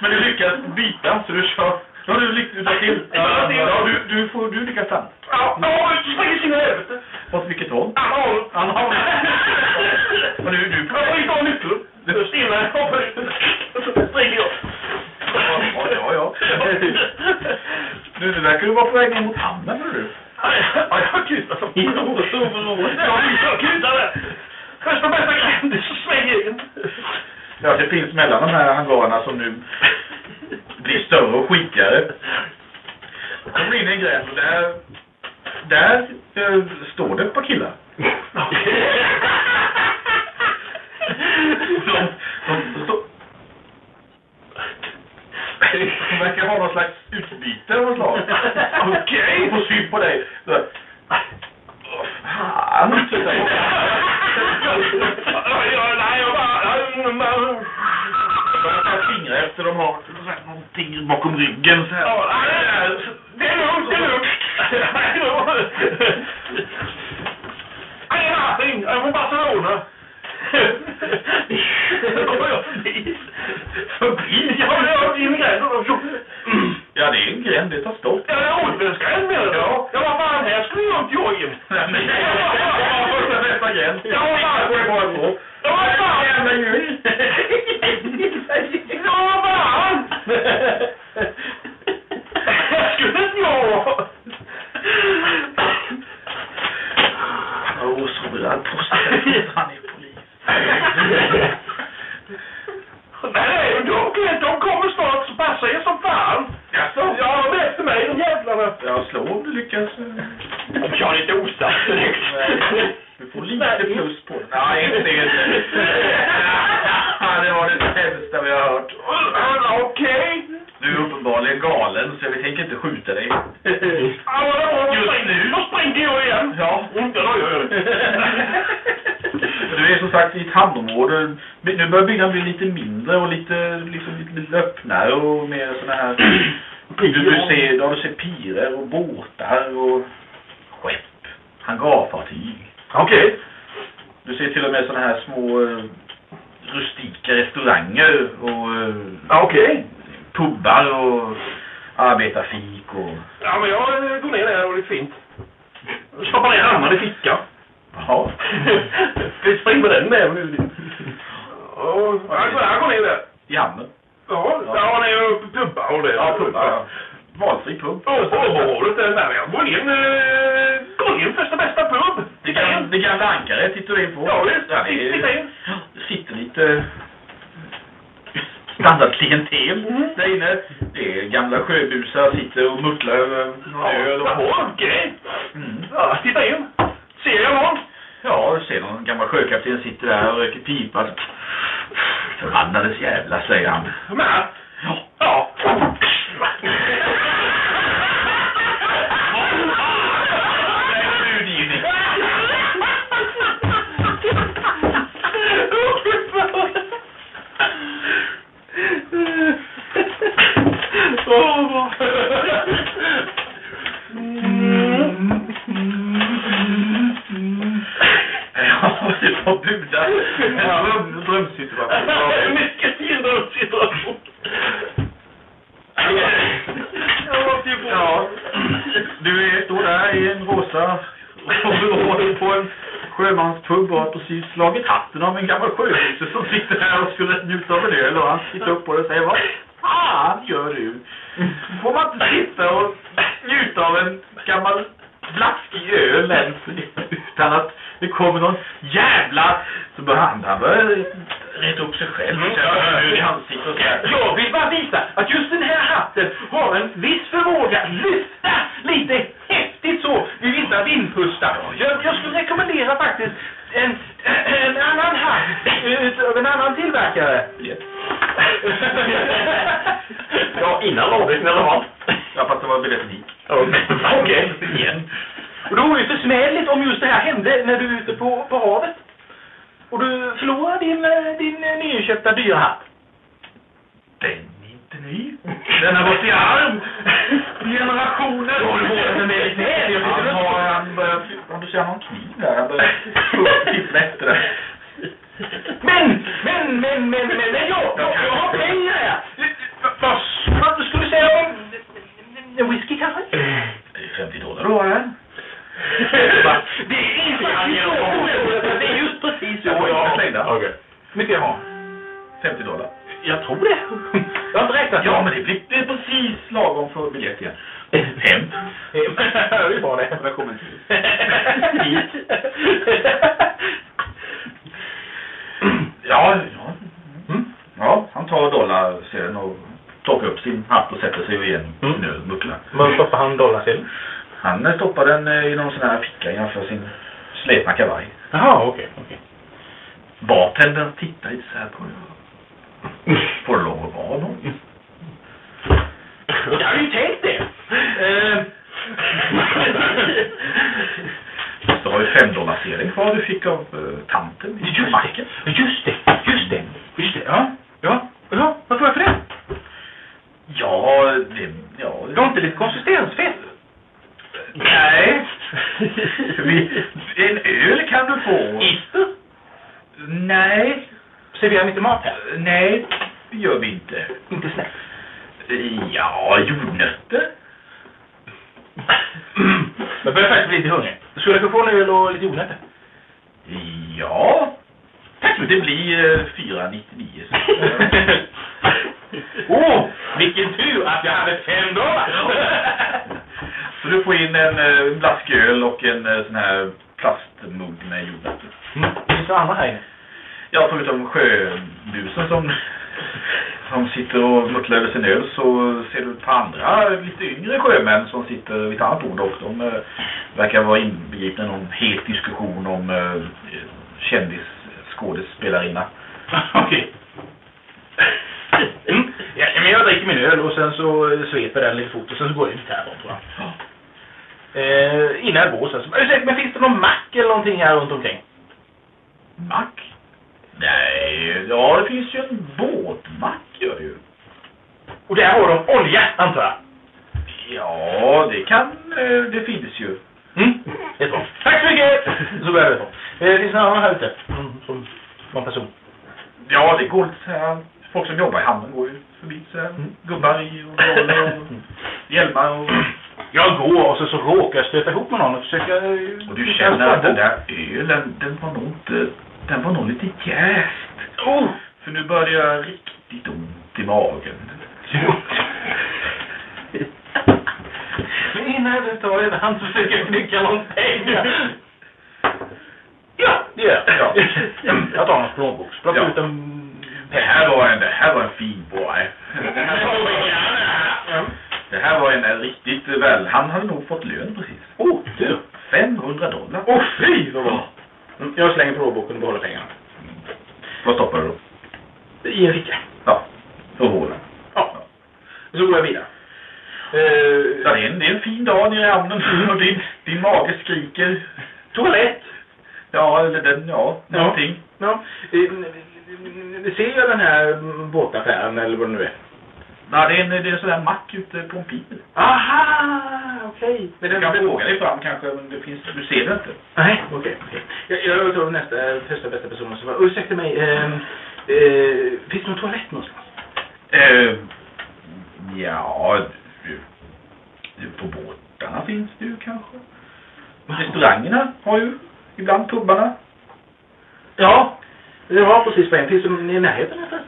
Men du lyckas bita så du kör. Ja, du lyckas ta till. Ja, du, du, får, du lyckas stanna. Ja, ja, spring sin helvete. Åt vilket håll? Han har Han har Och du, du får inte ha nyckeln. Innan jag hoppar ut. Så springer jag. Ja, ja, ja. Nu, nu verkar du vara på väg ner mot hamnen, hör du. Ja, jag kutar som Ja, jag kutar där. Första bästa gränd, så svänger jag in. Ja, det finns mellan de här hangarerna som nu blir större och skitigare. Då kommer in i en gränd och där, där eh, står det ett par killar. De, de, de, de verkar ha någon slags utbyte av något slag. Okej. De får syn på dig. Så, fan. Sluta. Ja, nej, jag bara... De tar fingrar efter de har någonting bakom ryggen. Så här. Ja, Det är lugnt, det är lugnt. Det är Martin, jag är från Barcelona. Förbi? Ja, jag är in i gränden. Ja, det är en gränd. Det tar stopp. Ja, det är åldersgränd menar du? Ja. Ja, vad fan, här skulle jag inte jag in. Nej, men det är första bästa gränd. Ja, vad fan. Det går bara på. Vad fan. Jävla djur. Fan. Här skulle inte jag vara. Åh, så sig. Han är polis. Nej, de, de kommer snart så passa er som fan. Jaså? Ja, de efter mig, de jävlarna. Ja, slå om du lyckas. Om jag är lite osatt direkt. Du får lite plus på det. Nej, inte det. inte. Ja, det var det sämsta vi har hört. Okej. Du är uppenbarligen galen, så vi tänker inte skjuta dig. Ja, då Just springer- nu. Då springer jag igen. Ja. Mm, Ja, då gör jag det. Du är som sagt i ett hamnområde. Nu börjar byggnaden bli lite mindre och lite, liksom, lite, öppnare och mer såna här... Du, du ser, ja, du ser pirer och båtar och skepp. Hangarfartyg. Okej. Du ser till och med såna här små eh, rustika restauranger och eh, Okej. pubbar och arbetarfik och... Ja, men jag eh, går ner där och det är fint. Stoppar ner armarna i fickan. Jaha. Spring med den med. Och jag går, ner där. I hamnen. Ja, ja det är ju pubbar och det. Ja, pubbar. ja. Valfri pub. Området där med. Jag går in, eh, går in första bästa pub. Det, gamla, det gamla ankaret tittar in på. Ja, visst. Ja, det, Titta är, in. det sitter lite standardklientel Mm. där inne. Det är gamla sjöbusar, sitter och muttlar över någon öl. Jaha, okej. mm. Ja, titta in. Ser jag någon? Ja, du ser någon gammal sjökapten sitter där och röker pipa. Förbannades jävla, säger han. Med? Ja. Ja. Budgivning. Ja, det var budar. En drömsituation. Mycket fin drömsituation. Ja, du står där i en rosa overall på en sjömanspub och har precis slagit hatten av en gammal sjöbuse som sitter här och skulle njuta av en öl och han tittar upp på dig och säger Vad fan gör du? Får man inte sitta och njuta av en gammal blaskig öl ens utan att det kommer någon jävla... Så börjar han, han börjar reta upp sig själv och känna öl i ansiktet och så här. Jag vill bara visa att just den här hatten har en viss förmåga att lyfta lite häftigt så vid vissa vindpustar. Jag, jag skulle rekommendera faktiskt en, en annan hatt av en annan tillverkare. Ja, innan avdelningen eller vad? Ja, fast det var biljetten hit. Okej. Igen. Och det vore ju försmädligt om just det här hände när du är ute på, på havet. Och du förlorar din, eh, din eh, nyinköpta dyra hatt. Den är inte ny. Den har gått i arm. Generationer. Ja, du har den med dig knä. Jag Han har, han börjar, om du ser någon kniv där, han börjar titta efter den. Men, men, men, men, men, men jag, jag, jag har pengar här. vad vad skulle du säga om en whisky kanske? Det är 50 dollar då, eller? Det är så. Det är just precis så jag har. Slängda. Okej. mycket jag har. 50 dollar. Jag tror det. Jag har inte räknat. Ja, men det blir, det är precis lagom för biljett igen. Hem. det är bra det. Välkommen Hit. Ja, ja. Mm. Ja, han tar dollarsedeln och plockar upp sin hatt och sätter sig igen Mm. sin ölbuckla. Var stoppar han dollarsedeln? Han stoppar den eh, i någon sån här ficka innanför sin slätna kavaj. Jaha, okej. okej. Bartendern tittar lite så här på det. Får det lov att vara någon? Jag hade ju tänkt det. Eh, Så har vi fem dollarsedeln kvar du fick av uh, tanten i Just macken. det, just det, just det, just det, ja, ja, ja, vad får jag för det? Ja, det... Ja, Du har inte lite konsistensfett? Nej. Vi, en öl kan du få. Ister? Nej. Serverar ni inte mat här? Nej, det gör vi inte. Inte snällt. Ja, jordnötter. Jag börjar faktiskt bli lite hungrig. Skulle jag få en öl och lite jordnötter? Ja. Tack så Det blir eh, 4,99. Åh, oh, vilken tur att jag hade fem dollar! Så du får in en eh, flasköl och en eh, sån här plastmugg med jordnötter. Mm, Finns det andra här inne? Ja, förutom sjöbusen som, som sitter och muttlar över sin öl så ser du ett par andra lite yngre sjömän som sitter vid ett annat bord och de eh, verkar vara inbegripna i någon het diskussion om eh, kändis skådespelarinna. Okej. Mm. Ja, dricker min öl och sen så eh, sveper den lite fort och sen så går jag ut härifrån tror jag. Eh, innan jag går sen så... Ursäkta, Men finns det någon mack eller någonting här runt omkring? Mack? Nej, ja det finns ju en båtmack gör det ju. Och där har de olja, antar jag. Ja, det kan, eh, det finns ju. Mm. Jättebra. Tack så mycket! Så går jag därifrån. Eh, finns det någon annan här ute? Mm, som någon person? Ja, det går lite så här. Folk som jobbar i hamnen går ju förbi så här. Gubbar i overaller och hjälmar och... Jag går och så, så råkar jag stöta ihop med någon och försöka... Och du känner att den där ölen, den var nog inte... Den var nog lite jäst. Oh! För nu börjar det göra riktigt ont i magen. Men innan du tar över han försöker jag knycka någon pengar. Ja, det gör jag. Ja. Jag tar hans plånbok. Plocka Ja. ut en Det här var en, det här var en fin boy. Det här var, Ja. det här var en riktigt väl... Han hade nog fått lön precis. Oh, du. 500 dollar. Åh, fy vad bra. Mm, Jag slänger plånboken och behåller pengarna. Vad stoppar du då? I en ficka. Ja, för hålen. Ja. Så går jag vidare. Eh, Ja, det är en, det är en fin dag nere i hamnen och din, din mage skriker. toalett. Ja, eller den, ja, Ja. någonting. Ja. Eh, Ser jag den här båtaffären eller vad det nu är? Nej, det är en, det är en sån där mack ute på en pil. Aha, okej. Men Du den- kan fråga dig fram kanske, men det finns, du ser det inte. Nej, okej. okej. Jag, jag tar nästa, första bästa personen som var, ursäkta mig, ehm, eh, finns det någon toalett någonstans? Eh, ja, du, du, på båtarna finns det ju kanske. Restaurangerna har ju ibland pubbarna. Ja, det var precis på en. Finns det i närheten här?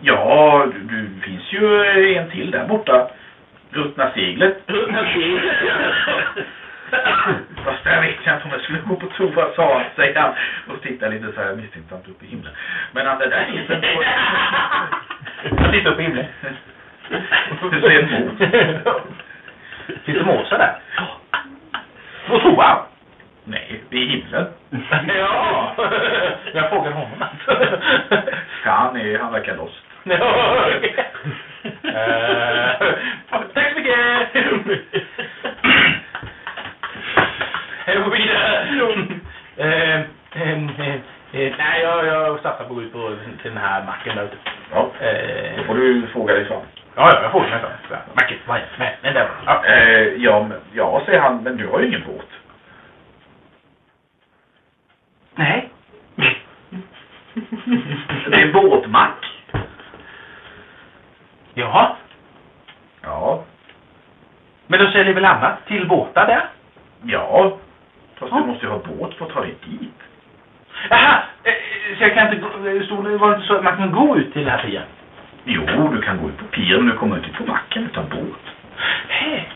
Ja, du, du finns ju en till där borta. Ruttna seglet. Fast där vet jag inte om jag skulle gå på toa, sa han, säger han. Och tittar lite så här misstänksamt upp i himlen. Men han, det där är inte... Jag tittar upp i himlen. Du ser en mås. Finns det måsar där? På toan? Nej, det är himlen. Ja, jag frågar honom alltså. Han, är, han verkar lost. Ja, okej. Eh, Tack så mycket! Jag går vidare. Eh, eh, Nej, jag, jag satsar på att gå ut på till den här macken där ute. Ja, då får du fråga dig fram. Ja, ja, jag får nästan. Macken, vad är det? Men, där. Ja. Ja, ja, säger han, men du har ju ingen båt. Nej. Det är en båtmack. Jaha. Ja. Men de säljer väl annat till båtar där? Ja. Fast du måste ju ha båt för att ta dig dit. Jaha, eh, så jag kan inte eh, det var det inte så att man kan gå ut till den här piren? Jo, du kan gå ut på piren men du kommer inte på macken utan båt. Hej.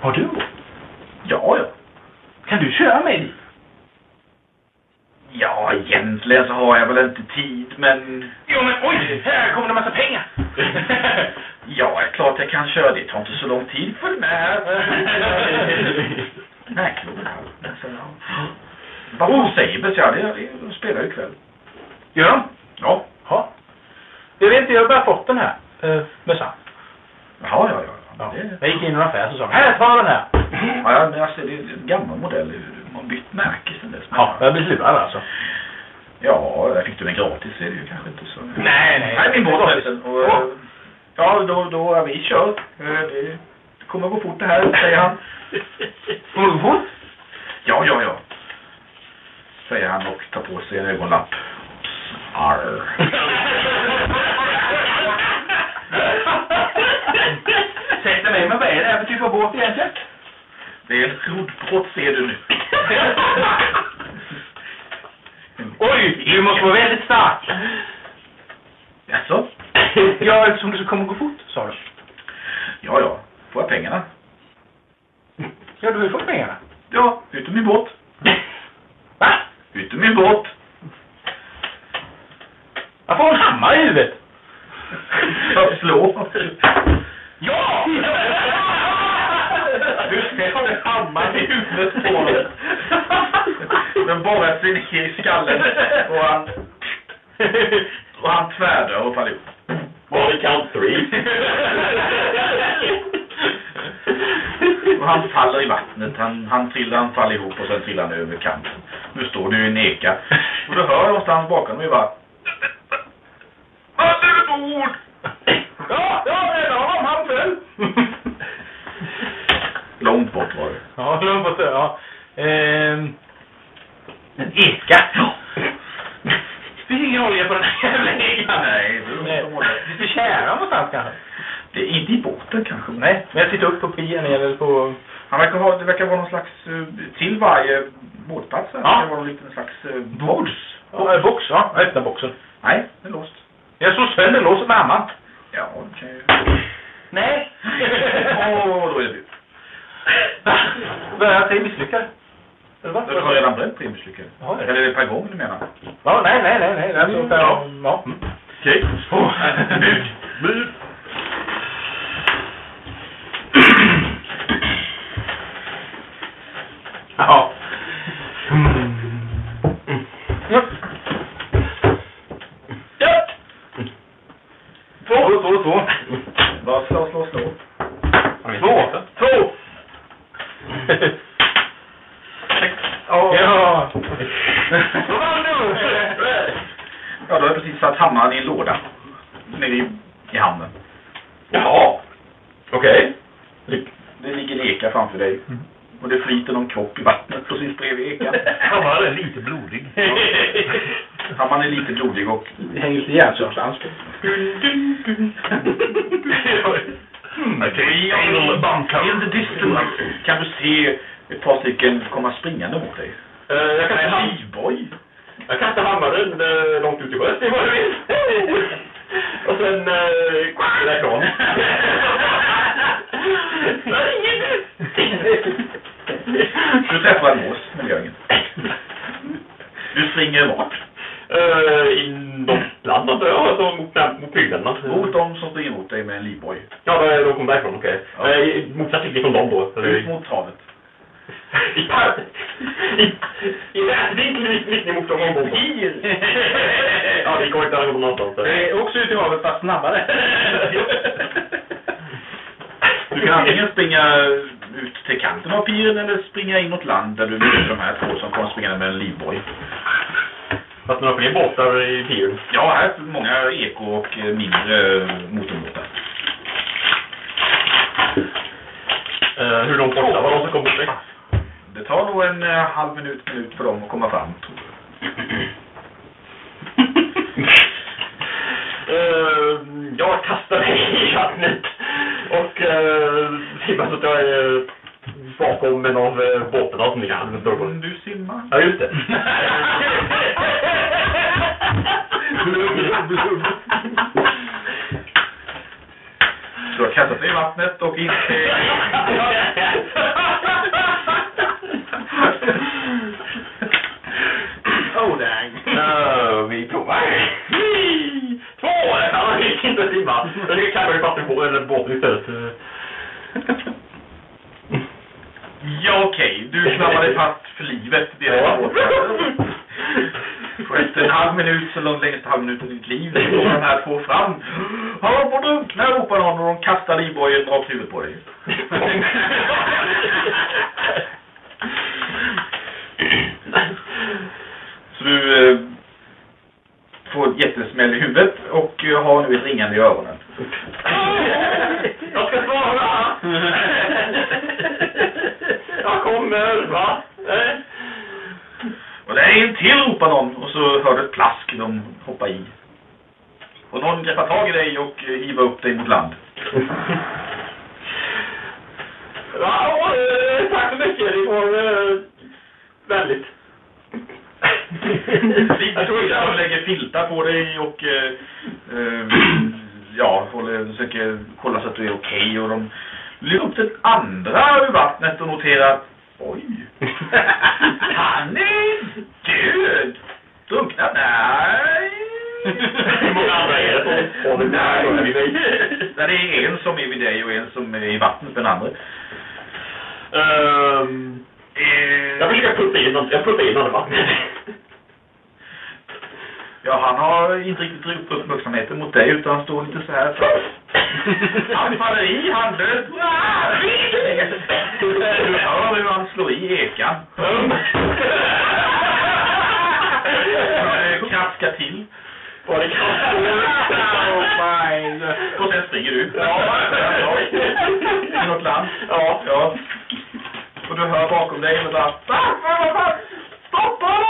Har du båt? Ja, ja. Kan du köra mig dit? Ja, egentligen så har jag väl inte tid, men... Jo men oj, här kommer det en massa pengar. Ja, är klart jag kan köra. Det tar inte så lång tid för den här. Nej, ja. Buffalo Sabres, ja, det, det, de spelar ju ikväll. Gör de? Ja. Ja. Jag vet inte, jag har bara fått den här uh, mössan. Jaha, ja, ja. Ja. Det, Jag gick in i en affär och sa här, ta den här. ja, men alltså, det är en gammal modell. Har bytt märke sen dess. Ja, jag blir lurad alltså. Ja, där fick du den gratis. Det är det ju kanske inte så... Nej, nej. Nej, min båt förresten. Och, Ja. Ja, då, då, ja, vi kör. Eh, Det, det kommer gå fort det här, säger han. Kommer gå fort? Ja, ja, ja. Säger han och tar på sig en ögonlapp. Arr. Sätter mig, men vad är det här för typ av båt egentligen? Det är en roddbåt ser du nu. Oj, du måste vara väldigt stark. Jaså? Ja, eftersom det kommer gå fort, sa du. Ja, ja. Får jag pengarna? Ja, du har ju fått pengarna. Ja, ut ur min båt. Va? Ut ur min båt. Jag får en hammare i huvudet. Jag slår. Ja! Du har en hammare i huvudet på honom. Den borrar sig ner i skallen och han, och han tvärdör och faller ihop. Body count three. Och han faller i vattnet. Han, han trillar, han faller ihop och sen trillar han över kanten. Nu står du i en eka. Och du hör någonstans bakom mig bara... Han är ombord! Ja, ja, det är honom, han föll. Långt bort var det. Ja, på sig, ja. Ehm, en eka. Det finns ingen olja på den här jävla ekan. Nej, det är tjära någonstans kanske. Det är inte i båten kanske. Nej, men jag tittar upp på piren eller på... Han verkar ha, det verkar vara någon slags... eh, Till varje båtplats här. Ja. Det verkar vara en liten slags... eh, Box. Ja, box, ja. Jag öppnar boxen. Nej, det är låst. Jag slår sönder låset med hammaren. Ja, det kan ju... Nej. Åh, då är det bud. Börjar jag se misslyckad? Eller vad? Du har redan bränt premieslyckan. Jaha. Eller är det per gång du menar? Ja, nej, nej, nej, nej. Alltså, Mm, ja. ja. ja. Mm. Okej. Bud. Bud. Ja. Mm. Ja. Ja. Två, två, två. Bara slå, slå, slå. Två. Två. Ja. Vad vann du? Ja, då har jag precis satt hammaren i en låda. Nere i, i hamnen. Jaha. Okej. Det ligger en eka framför dig. Och det flyter någon kropp i vattnet precis bredvid ekan. Hammaren är lite blodig. Hammaren är lite blodig och... Det hänger lite hjärnsubstans på. In the distance kan du se ett par stycken komma springande mot dig. Eh, jag kan En inte livboj. Jag kastar hammaren eh, långt ut i sjön, det var det vill. Och sen eh, kvack därifrån. Du träffar en mås, men det gör inget. Du springer vart? uh, inåt land antar jag, alltså mot, mot byggnaderna. Mot dem som springer mot dig med en livboj. Ja, de, de kom därifrån, okej. Ja. Eh, i motsatt riktning från dem då. Eller- Ut mot havet. I par... I, i rätvinklig riktning mot dem. Ja, vi kommer inte ihåg någonstans. Det är också ut i havet fast snabbare. Du kan antingen springa ut till kanten av piren eller inåt land där du möter de här två som kommer springande med en livboj. Fast några fler båtar i piren. Ja, här är många eko och eh, mindre motorbåtar. Uh, hur långt borta var de som kom mot mig? Det tar nog en eh, halv minut, minut för dem att komma fram. tror jag. Eh, ja, kastar mig i vattnet. Och simmar så att jag är bakom en av båtarna som ligger. Kan du simma? Ja, just det. Du har kastat dig i vattnet och inte... Oh, dang. Uh, vi provar. Två! Han gick inte att simma. Jag tycker klamra i vattenbåten eller båten istället. Ja, okej. Du klamrar dig fast för livet. Det är Ja. Och efter en halv minut, så långt längsta halv minut i ditt liv, så kommer de här två fram. Hallå på drunkna, ropar någon och de kastar livbojen rakt i huvudet på dig. Så du eh, får ett jättesmäll i huvudet och eh, har nu ett ringande i öronen. Jag ska svara! Jag kommer, va? Eh. Och det är en till ropar någon och så hör du ett plask de hoppar i. Och någon greppar tag i dig och eh, hivar upp dig mot land. Ja, eh, tack så mycket. Det var eh, vänligt. Jag tror inte de lägger filtar på dig och eh, eh, ja, håller, försöker kolla så att du är okej. Och de lyfter upp den andra ur vattnet och noterar Oj! Han är död! Drunknad? Nej! Hur många andra är det som håller Nej. det är en som är vid dig och en som är i vattnet den andra. Ehm, Eh, jag försöker putta in något. Jag puttar in honom i vattnet. Ja, han har inte riktigt upp uppmärksamheten mot dig utan han står lite så här. Han faller i, han död. Du hör hur han slår i ekan. Eh, Kraskar till. Var det Oh. Och sen springer du. Ja. Till något land. Ja. Ja. Och du hör bakom dig och bara Stoppa dem! Stoppa dem!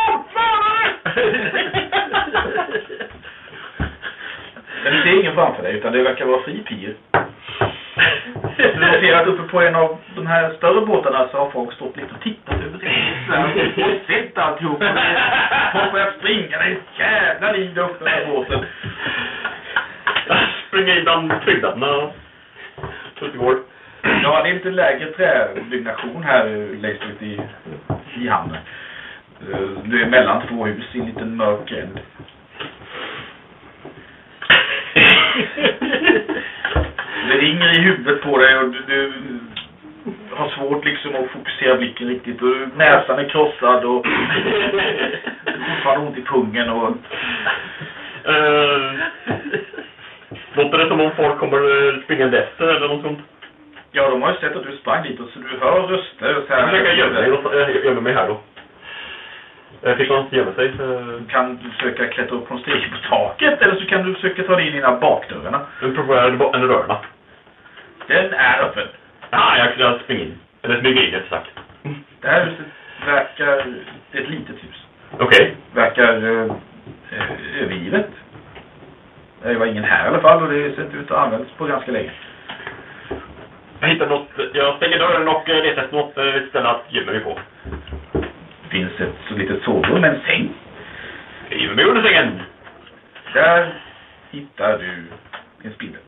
Men du ser ingen framför dig utan det verkar vara fri pir. Du noterar att uppe på en av de här större båtarna så har folk stått lite och tittat över det. Och sett alltihop. Och Folk börjar springa. Det är ett jävla liv där uppe på båten. Springa in bland byggnaderna. Det går. Ja, det är lite lägre träbyggnation här längst ut i, i hamnen. Eh, Du är mellan två hus i en liten mörk gränd. Det ringer i huvudet på dig och du, du har svårt liksom att fokusera blicken riktigt. Och näsan är krossad och du har fortfarande ont i pungen och... Eh, låter det som om folk kommer eh, springande efter eller något sånt? Ja, de har ju sett att du sprang dit och så du hör röster och så Jag här. gömma mig, och- eh, gömma mig här då. Fick man gömma sig? Du kan försöka klättra upp på en stege på taket eller så kan du försöka ta dig in här bakdörrarna. Nu provar jag rörna. Den är öppen. Ah, jag jag springer in. Eller smyger in, rätt sagt. Det här huset verkar... Det är ett litet hus. Okej. Verkar eh, eh, övergivet. Det var ingen här i alla fall och det ser inte ut att användas på ganska länge. Jag hittar något. Jag stänger dörren och eh, letar efter något eh, ställe att gömma mig på. Finns ett så litet sovrum med en säng. Jag gömmer mig under sängen. Där hittar du en spindel.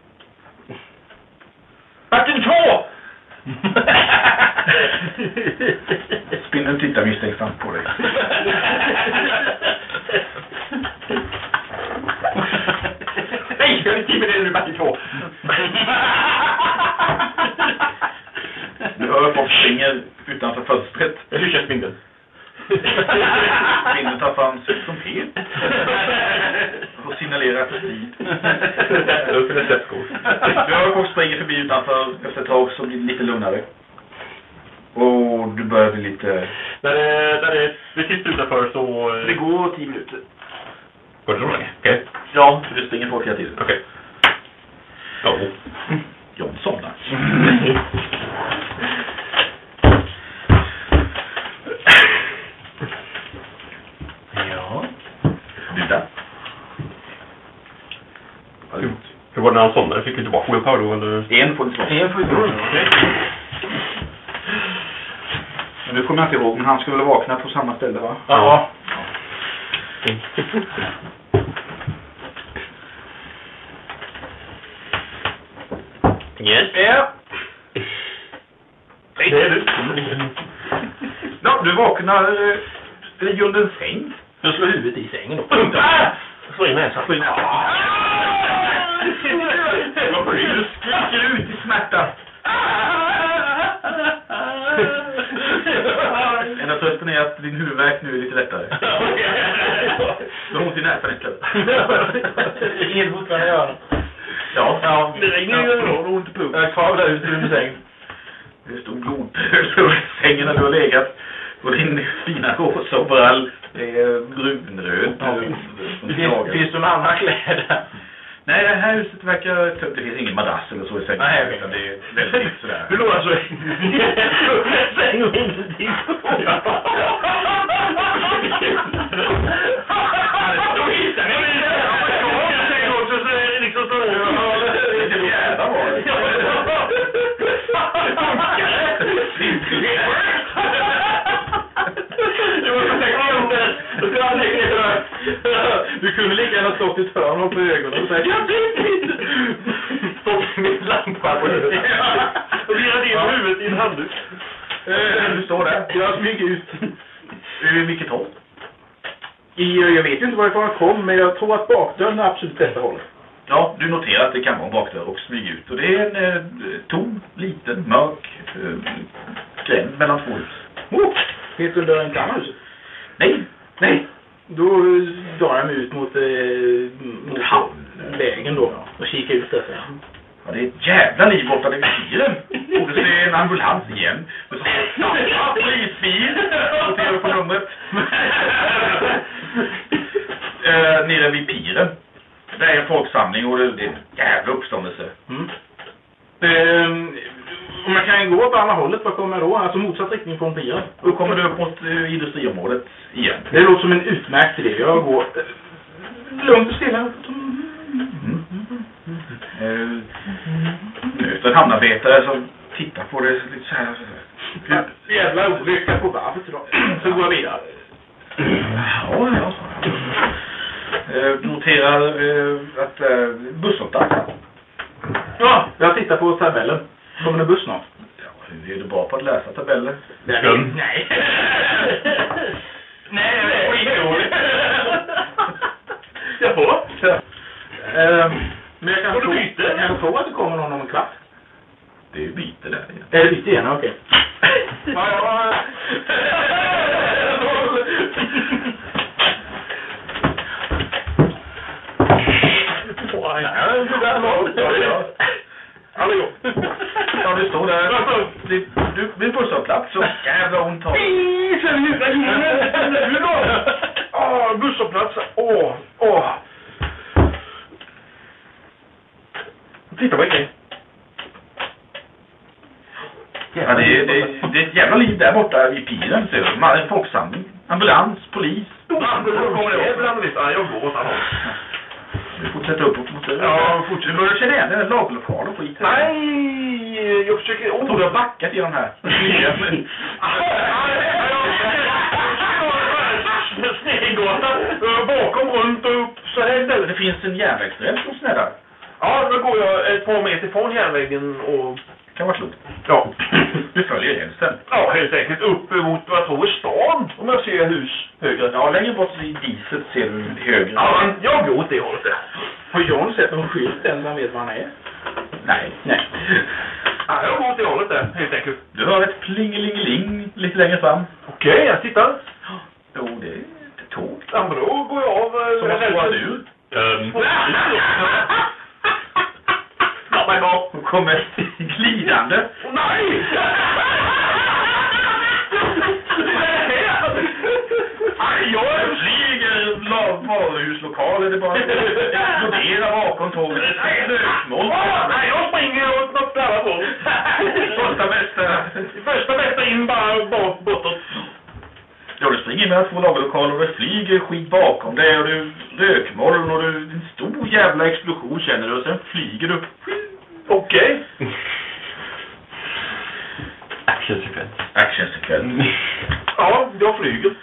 Martin 2! Spindeln tittar misstänksamt på dig. Nej, jag vill skriva det nu, Martin 2. Du hör folk springer utanför fönstret. Jag hyschar spindeln. Spindeln tar fram sitt trumpet och signalerar för strid. Upp. Du hör folk springer förbi utanför. Efter ett tag så blir det lite lugnare. Och du börjar bli lite... När det, när det, är sist utanför så... Det går tio minuter. Går det så länge? Okej. Ja, för det springer folk hela tiden. Okej. Ja. John somnar. Ja. Du där. Gjort? Hur var det när han somnade? Fick du tillbaka willpower då eller? En får ni slå. En får ju Men nu kommer jag inte ihåg, men han skulle väl vakna på samma ställe va? Ja. Yes. Ja. Det är du. Ja, du vaknar eh, i under en säng. Jag slår huvudet i sängen då. Slå in näsan. Vad blir du? Skriker ut i smärta. Enda trösten är att din huvudvärk nu är lite lättare. Du har ont i näsan istället. Inget fortfarande gör. Ja. Ja. Det regnar ju och har ont i pungen. Jag kravlar ut ur sängen. Det stod blodpöl över sängen när du har legat. Och din fina rosa overall är brunröd. Finns, finns det några andra kläder? Nej, det här huset verkar. Det finns ingen madrass eller så i sängen. Nej, utan det är väldigt sådär. Du låg alltså säng och ingenting. Du kunde lika gärna stått i ett hörn och på ögonen och sagt Jag vet inte! Stått med lampa på huvudet. Och virrat in huvudet i en handduk. Du står där. Jag smyger ut. Ur vilket håll? I, jag vet inte varifrån jag kom, men jag tror att bakdörren är absolut bästa hållet. Ja, du noterar att det kan vara en bakdörr och smyga ut. Och det är en eh, tom, liten, mörk eh, gränd mellan två hus. Oh, finns det en dörr in till huset? Nej, nej. Då drar jag mig ut mot, eh, mot Hamn. vägen då och kikar ut där. Ja, det är ett jävla liv borta vid fyren. Borde se en ambulans igen. Det står samma polisbil. Noterar på numret. eh, nere vid piren. Det är en folksamling och det är en jävla uppståndelse. Mm. Ehm, om jag kan gå åt andra hållet, vad kommer då? Alltså motsatt riktning från piren. Då kommer du upp mot eh, industriområdet igen. Det låter som en utmärkt idé. Jag går eh, lugnt och stilla. Eh, möter en hamnarbetare som tittar på det lite så här. Jävla olycka på varvet idag. Så går jag vidare. Ja, ja. Eh, noterar eh, att eh, busshållplats. Ja, jag tittar på tabellen. Kommer det buss snart? Ja, är du bra på att läsa tabeller? Skum. Nej. Nej, jag är skitdålig. Jaha. Ehm, men jag kan tro, jag kan tro att det kommer någon om en kvart. Det är ju byte där igen. Är det byte igen? Okej. Ja, Hallå. Ja, du står där. Du, du, vid busshållplats så jävla ont har du. Nu då? Åh, busshållplats. Åh, åh. Titta vad det Ja, det, är, det, är- det är ett jävla liv där borta vid piren. Ser du. Man- folksamling. Ambulans, polis. Ja, jag går åt andra hållet. Du fortsätter uppåt mot Ja, fortsätt. Du börjar känna igen den här lagerlokalen och skit. Nej, jag försöker... Jag tror du har backat de här. Snedgatan. Bakom, runt och upp. Så här. Det finns en järnvägsräls som snäddar. Ja, då går jag ett par meter från järnvägen och... kan vara klokt. Ja. Du följer rälsen. Ja, helt enkelt upp mot vad tror stan. Om jag ser hus högre. Ja, längre bort vid diset ser du högre. Ja, men jag går åt det hållet. Har John sett någon skylt än så han vet var han är? Nej. Nej. Ja, jag går åt det hållet där, helt enkelt. Du hör ett plingelingeling lite längre fram. Okej, jag tittar. Jo, det är ett tåg. Ja, men då går jag av... eh, Som har spårat ur. Ehm. Låt mig gå. Och kommer glidande. Åh nej! Aj, jag flyger varuhuslokaler. Det bara exploderar bakom tåget. Snösmål. Nej, jag springer åt något annat håll. Första bästa. Första bästa in bara bort, bortåt. Ja, du springer mellan två lagerlokaler och det flyger skit bakom dig och du rökmoln och du, en stor jävla explosion känner du och sen flyger du. Okej. Actionsekvens. Actionsekvens. Ja, jag flyger.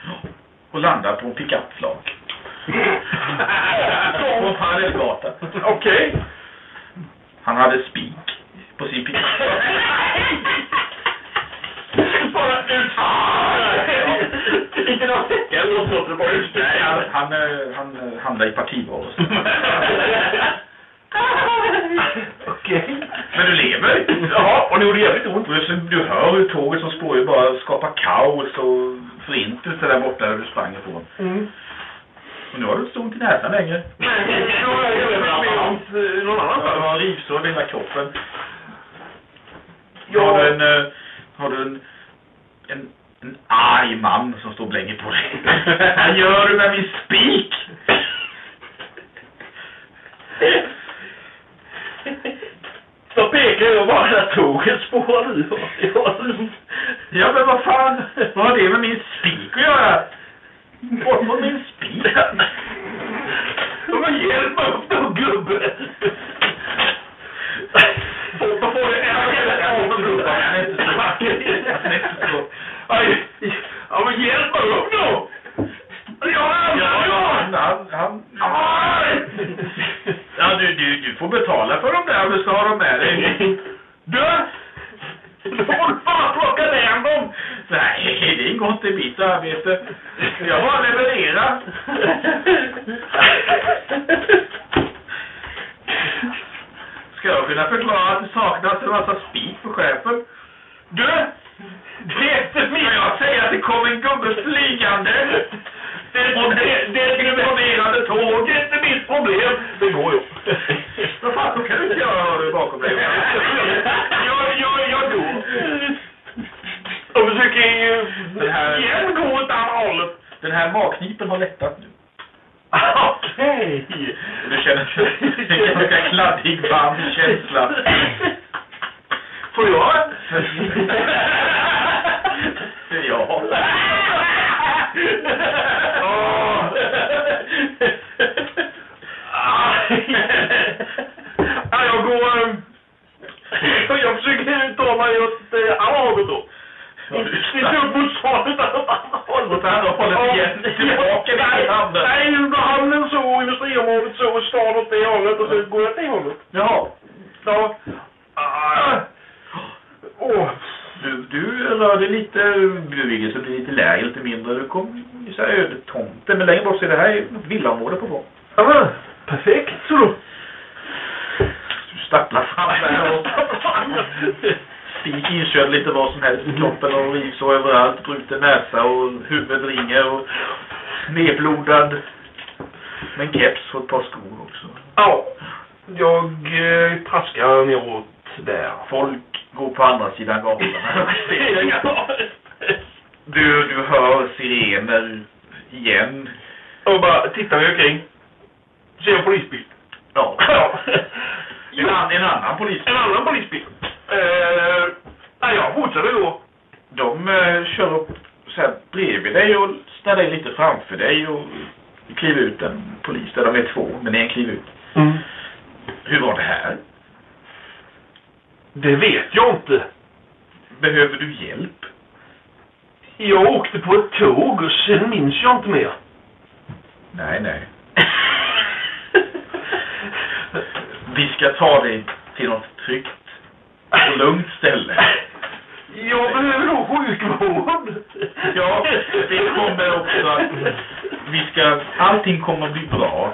Och landar på en pickupflak. på en parallellgata. Okej. Han hade spik på sin pickupflak. Bara ut. Eller något sånt. det. Nej, han, han, eh, han eh, hamnade i partivalet. Okej. Men du lever. Ja, och det gjorde jävligt ont. Och du hör hur tåget som spår ju bara skapar kaos och förintelse där borta där du sprang ifrån. Mm. Och nu har du inte så ont i näsan längre. Ja, jag inte om någon annan Du har rivsår i hela kroppen. Ja. Har du en, eh, har du en, en, en arg man som står och blänger på dig. Vad gör du med min spik? Då pekar jag bara där tåget spårar ur. Ja men vad fan, vad har det med min spik att göra? Bort med min spik. Men hjälp upp då gubbe! Får det en Han är inte så. Han är inte så. Aj, Ja men hjälp mig upp då! Ja, ja, ja! Han, han, han. Ja, du, du, du får betala för dem där om du ska ha dem med dig. Du! Då får du bara plocka ner dem! Nej, det ingår inte i mitt arbete. Jag bara levererar. Ska jag kunna förklara att det saknas en massa spik för chefen? Du! Det är inte mitt... Ska jag säga att det kom en gubbe flygande? Det, och det, det är ett imponerande tåg. Det är inte mitt problem. Det går ju. Vad fan, då kan du inte göra vad du är bakom dig. Jag, jag, jag går. Och försöker ju Den här- igen gå åt andra hållet. Den här magknipen har lättat nu. Okej. Och du känner en ganska kladdig, varm känsla. Får jag? Ja. Åh. Ja, jag går... eh, Jag försöker ta mig åt eh, andra hållet då. Ja, du Inte upp mot stan utan åt andra hållet. Åt andra hållet igen. Tillbaka in i Nej, hamnen. Nej, under hamnen så, industriområdet så, och stan åt det hållet och så går jag åt det hållet. Jaha. Ja. Ah. Åh. Du, du rör dig lite, bevegelse blir lite lägre, lite mindre. Du kom i så här ödetomten. Men längre bort så är det här ett villaområde på gång. Ja, perfekt så då. Du stapplar fram där och spik inkörd lite vad som helst i kroppen och rivsår överallt. Bruten näsa och huvudet ringer och nedblodad. Med en keps och ett par skor också. Ja. Jag eh, traskar neråt där. Folk går på andra sidan gatan. Du, du hör sirener igen. Och bara tittar mig omkring. Ser en polisbil. Ja. Ja. En, en annan polis. En annan polisbil. Eh, nej, jag fortsätter gå. De eh, kör upp så här bredvid dig och ställer in lite framför dig och kliver ut en polis där de är två, men en kliver ut. Mm. Hur var det här? Det vet jag inte. Behöver du hjälp? Jag åkte på ett tåg och sen minns jag inte mer. Nej, nej. Vi ska ta dig till något tryggt och lugnt ställe. Jag behöver nog sjukvård. Ja, det kommer också att vi ska, allting kommer att bli bra.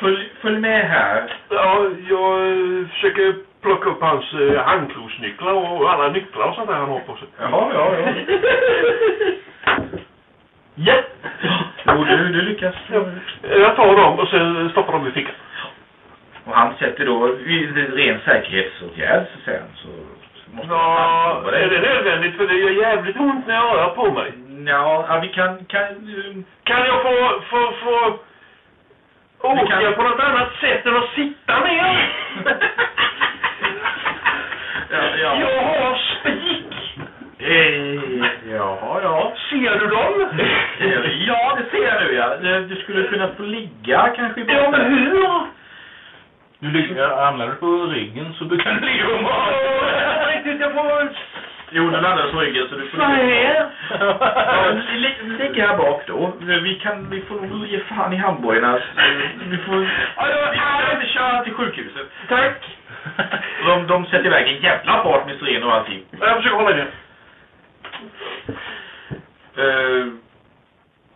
Följ, följ med här. Ja, jag eh, försöker plocka upp hans eh, handklotsnycklar och alla nycklar och sånt där han har på sig. Jaha, ja, ja. Ja. Jo, du, du lyckas. Jag tar dem och sen stoppar dem i fickan. Och han sätter då, en ren säkerhetsåtgärd så sen så måste Ja, han är det nödvändigt? För det gör jävligt ont när jag rör på mig. Ja, ja, vi kan, kan, um, Kan jag få, få, få åka kan- på något annat sätt än att sitta ner? ja, ja. Jag har spik. Eh, Jaha, ja. Ser du dem? Ja, det ser jag nu ja. Du skulle kunna få ligga kanske i Ja, men hur? Du ligger, ramlar du på ryggen så du kan ligga på magen. Riktigt, jag får... Jo, du landar på ryggen så du får li- Ligg här bak då. Vi kan, vi får nog ge fan i handbojorna. Vi får... Ja, Vi kan inte köra till sjukhuset. Tack. De, de sätter iväg en jävla fart med siren och allting. Jag försöker hålla det. Eh,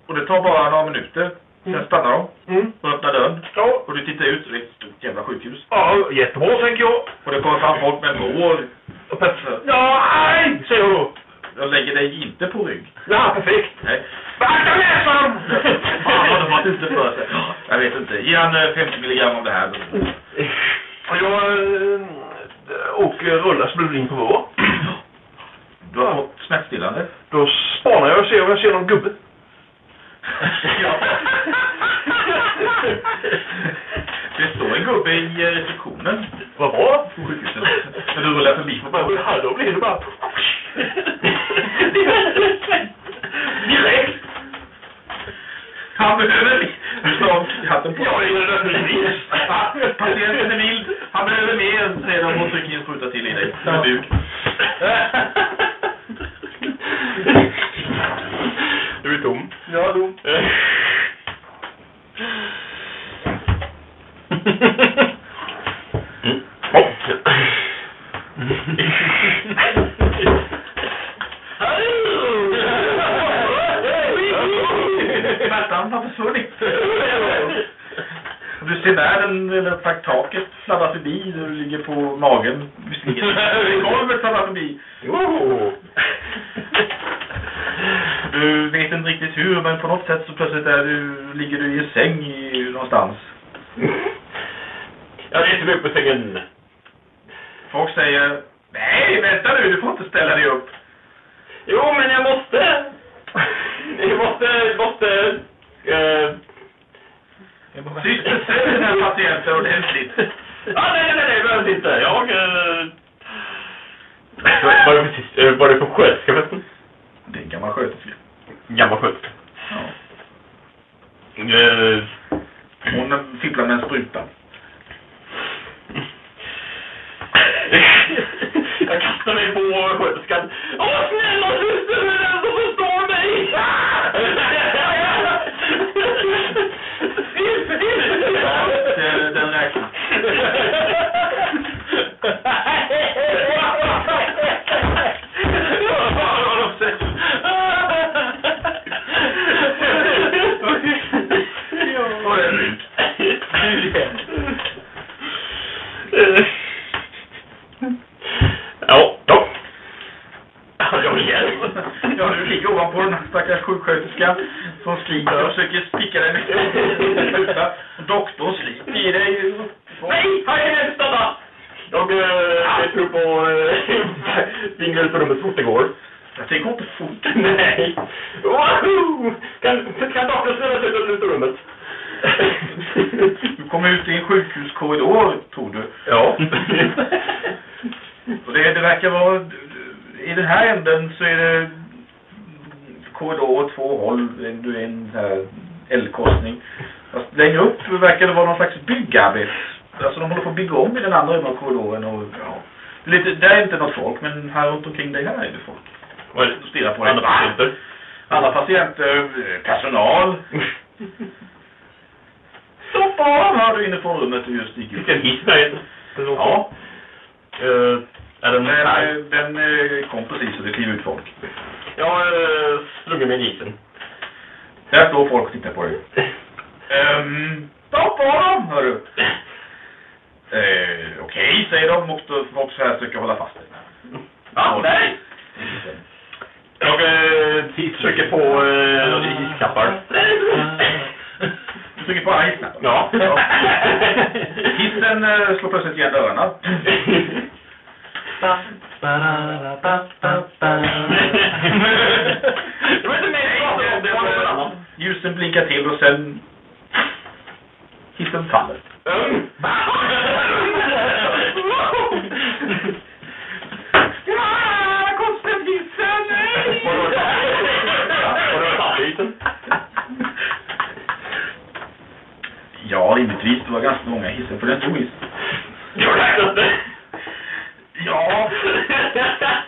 och det tar bara några minuter. Sen Mm. stannar de Mm. och öppnar dörren. Ja. Och du tittar ut och det är ett stort jävla sjukhus. Ja, jättebra tänker jag. Och det kommer fram folk med mår. Och perfekt. Ja, aj! Säger jag då. Jag lägger dig inte på rygg. Ja, perfekt. Nej. Akta näsan! Fan vad de har ute för sig. Jag vet inte. Ge han eh, 50 milligram av det här. Och jag åker rullastol in på vår. Du har fått smärtstillande. Då spanar jag och ser om jag ser någon gubbe. Det står en gubbe i eh, receptionen Vad bra. på sjukhuset. När du rullar förbi. Ja, då blir det bara... Direkt. Han behöver... Du slår hatten på. Ja, det är naturligtvis. Patienten är vild. Han behöver mer, säger de och trycker en spruta till i dig. I Ja. buk. Du är tom. Ja, då. Mm. Smärtan har försvunnit. Du ser världen, eller tack, taket fladdra förbi. Du ligger på magen. Visserligen. Golvet fladdrar förbi. Oh. Du vet inte riktigt hur, men på något sätt så plötsligt är du, ligger du i en säng någonstans. Jag reser mig upp på sängen. Folk säger, nej vänta nu, du får inte ställa dig upp. Jo, men jag måste. Jag måste, måste. Eh, Sysselsätt den här patienten ordentligt. ah, nej, nej, nej, det behövs inte. Jag... Eh, var, det för, sist- eh, var det för sköterska förresten? Det är en gammal sköterska. Gammal sköterska. Ja. Eh, Hon fipplar med en spruta. jag kastar mig på sköterskan. Åh, snälla syster, du är den som förstår mig! Den räknas. Och det är rygg. Ja, ja. Jag vill hjälp. Ja, du ligger ovanpå den här stackars sjuksköterskan som sliter och försöker sticka dig med. Och doktorn sliter i dig. Nej, han är helst stanna! Jag eh, tror på eh, vinglar ut på rummet så fort det går. Det går inte fort. Nej. Wahoo! Kan, kan doktorn snälla sluta ut ur rummet? Du kommer ut i en sjukhuskorridor, tror du. Ja. Och det, det verkar vara... I den här änden så är det korridor åt två håll. Du är en här eldkorsning. Fast längre upp verkar det vara någon slags byggarbete. Alltså de håller på att bygga om i den andra av korridoren. Och, ja. Det är Lite, där är inte något folk, men här runt omkring dig här är det folk. Vad är De stirrar på dig. Andra patienter? Andra patienter, personal. Stoppa av, hör du på rummet du just gick ut. det en hiss där? Ja, Eh, är den den, eh, den eh, kom precis och det klev ut folk. Jag uh, slog mig i hissen. Där står folk och tittar på dig. Ehm, stoppa dem, hör du. Eh, Okej, säger de och då folk så här försöker hålla fast dig. Va? Nej! Jag uh, trycker på uh, iskappar. Du trycker på alla hissknappar. Ja. Hissen eh, slår plötsligt igen dörrarna. Ljusen blinkar till och sen... Hissen faller. Ja, rimligtvis. Det var ganska många hissar, för det tog en stor hiss. Jag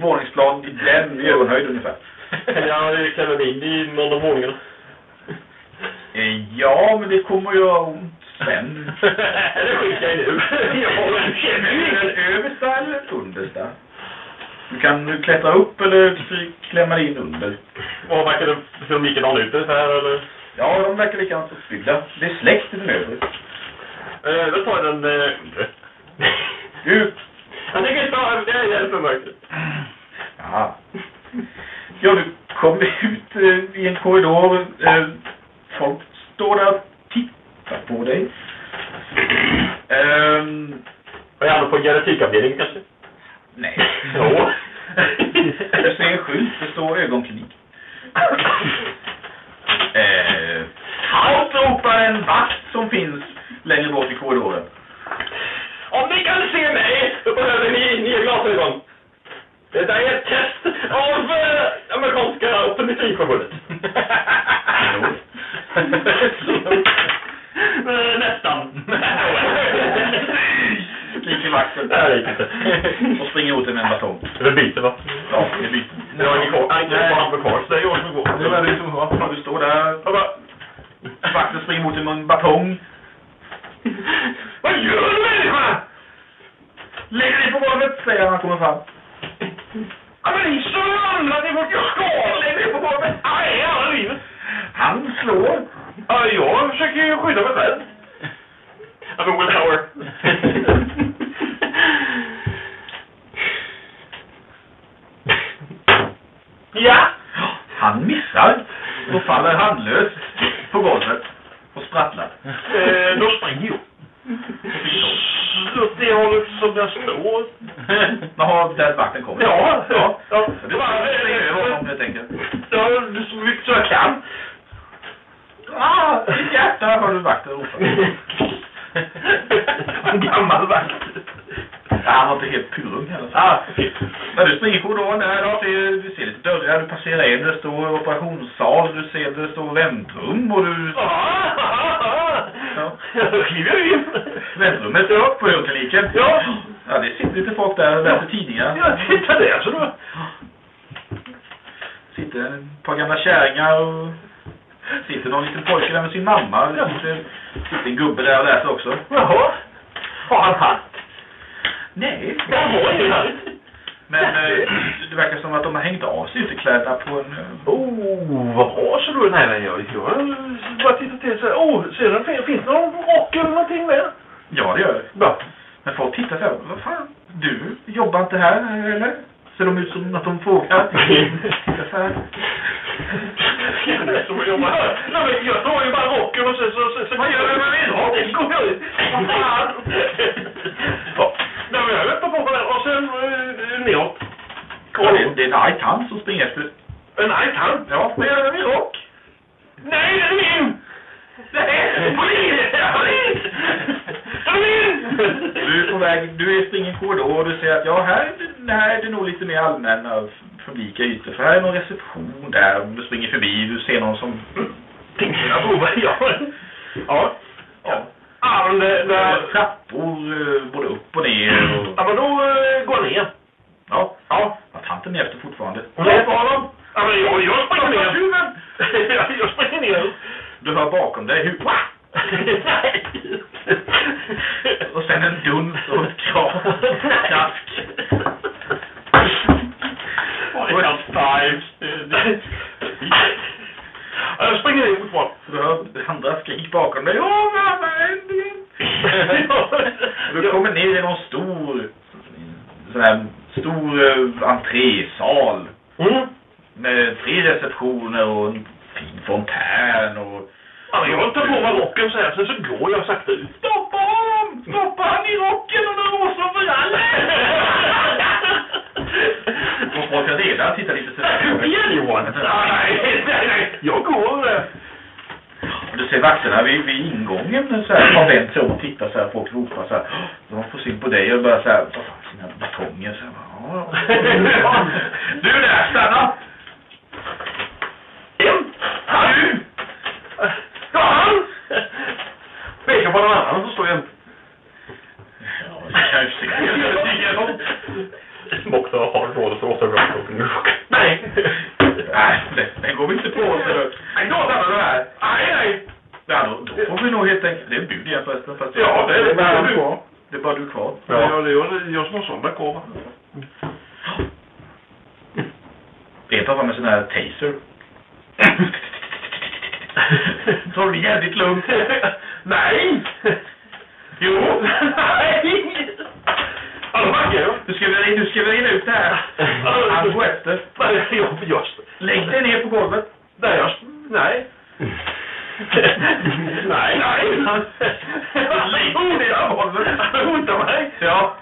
våningsplan i den i ögonhöjd ungefär. Kan jag klämma mig in i någon av våningarna? Eh, Ja, men det kommer ju göra ont sen. Det skiter jag nu. Jag känner ju den översta eller understa? Du kan du klättra upp eller klämma dig in under. Och verkar det se likadan ut ungefär eller? Ja, de verkar likadant uppbyggda. Det är släkt i den övre. Eh, då tar jag den eh. Du, Jag tänker ha det är hjälper mörkret. ja. Ja, du kommer ut eh, i en korridor. Eh, folk står där och tittar på dig. Ehm, Och jag hamnar på genetikavdelningen kanske? nej. Jo. Du ser en skylt, det står ögonklinik. Eh, halt ropar en vakt som finns längre bort i korridoren. Om ni kan se mig, då behöver ni nya glasögon. Det där är ett test av eh, amerikanska optometriförbundet. Eh, Nästan. Skriker vakten. Det här gick inte. Och springer åt dig med en batong. Det byter va? Ja, det byter. Det var ingen kort. Nej, det var han med kors. Det är jag som går. Det var det som var. Du står där. Och bara, vakten springer mot dig med en batong. Vad gör du människa? Lägg dig på golvet, säger han när han kommer fram. Ja, men ni slår ni får ju ska lägg dig på golvet. Aj, alla livet. Han slår. Ja, jag försöker ju skydda mig själv. I'm a willpower. Ja. Han missar och faller handlös på golvet och sprattlar. Eh, då springer jag. Åt det hållet som jag står. Jaha, där vakten kommer. Ja, ja. ja. Du bara springer över honom helt enkelt. Ja, så mycket som jag kan. Ah, ditt hjärta hör du vakten ropa. En gammal vakt. Ja, han var inte helt purung heller. Ah, när du springer korridoren där, då, ser, du ser lite dörrar, du passerar in, det står operationssal, du ser det står väntrum och du... Ja. Då kliver jag in. Väntrummet ja, på ögonkliniken. Ja. Ja, det sitter lite folk där och läser tidningar. Ja, titta där så då. Sitter ett par gamla kärringar och Sitter någon liten pojke där med sin mamma. Det sitter, sitter en gubbe där och läser också. Jaha. Har han hatt? Nej. Har. Men eh, det verkar som att de har hängt av sig utekläderna på en... eh, Oh, vad bra så du. Nej, nej, jag, jag bara tittar till så här. Oh, ser du, fin- finns det någon rock eller någonting med? Ja, det gör det. Ja. Men folk tittar så här. Vad fan? Du jobbar inte här, eller? Ser de ut som att de frågar? Tittar så här. Som jag jobbar. Nej, men jag tar ju bara rocken och sen så... så, så Vad gör du med min rock? Går jag ut. Vad fan? Ja. Nej, men jag väntar på den och sen uh, neråt. Ja, det, det är en arg tant som springer efter. En ajtant? Ja. Vad gör du med min rock? Nej, den är min! Nej, polis! Polis! Är! Du är på väg, du är springer i korridor och du ser att ja, här, här är det nog lite mer allmänna publika ytor. För här är någon reception där. Du springer förbi, du ser någon som... Jag vad jag... Ja. Ja. Ja, men det... det Trappor eh, både upp och ner. Och, ja, men då uh, går jag ner. ja, Ja. ja, tanten är efter fortfarande. Hon är på honom. Ja, men jag, jag springer ner. Jag springer ner. Du hör bakom dig hur... Och sen en duns och ett krask. What a times. Ja, Jag springer fortfarande. Du hör andra skrik bakom dig. Åh, mamma, äntligen! Du kommer ner i någon stor, sån här stor eh, entrésal. Mm. Med tre receptioner och en fin fontän och... Men jag tar på mig rocken så här, sen så går jag sakta ut. Stoppa honom! Stoppa han i rocken och den rosa overallen! Och folk har redan tittat lite sådär. Igen Johan! Nej, nej, nej. Jag går. du ser vakterna vid, vid ingången så här, har vänt sig om och tittar så här, folk ropar så här. De får syn på dig och börjar så här, ta fram sina batonger så här. Ja. Du där, stanna! Ja, han. Pekar på någon annan som står jämte. Ja, det kan jag ju se. Jag dem. Också har råd för återbrott. Nej. Nej, det- den går vi inte på. Nej, då stannar du här. Nej, nej. Ja, då, då får vi nog helt enkelt... Det är bud igen förresten. Fast Ja, det är det. Det är du kvar. Det är bara du kvar. Ja, ja det är jag som har sån kova. En tar fram en sån här taser. Tar det jävligt lugnt. Nej! Jo! Nej! Du ska väl in, du ska väl in ut det här. Han. Nej, jag, jag, Lägg dig ner på golvet. nej, jag, nej. nej, nej. Lägg dig ner på golvet. Hota mig. Ja.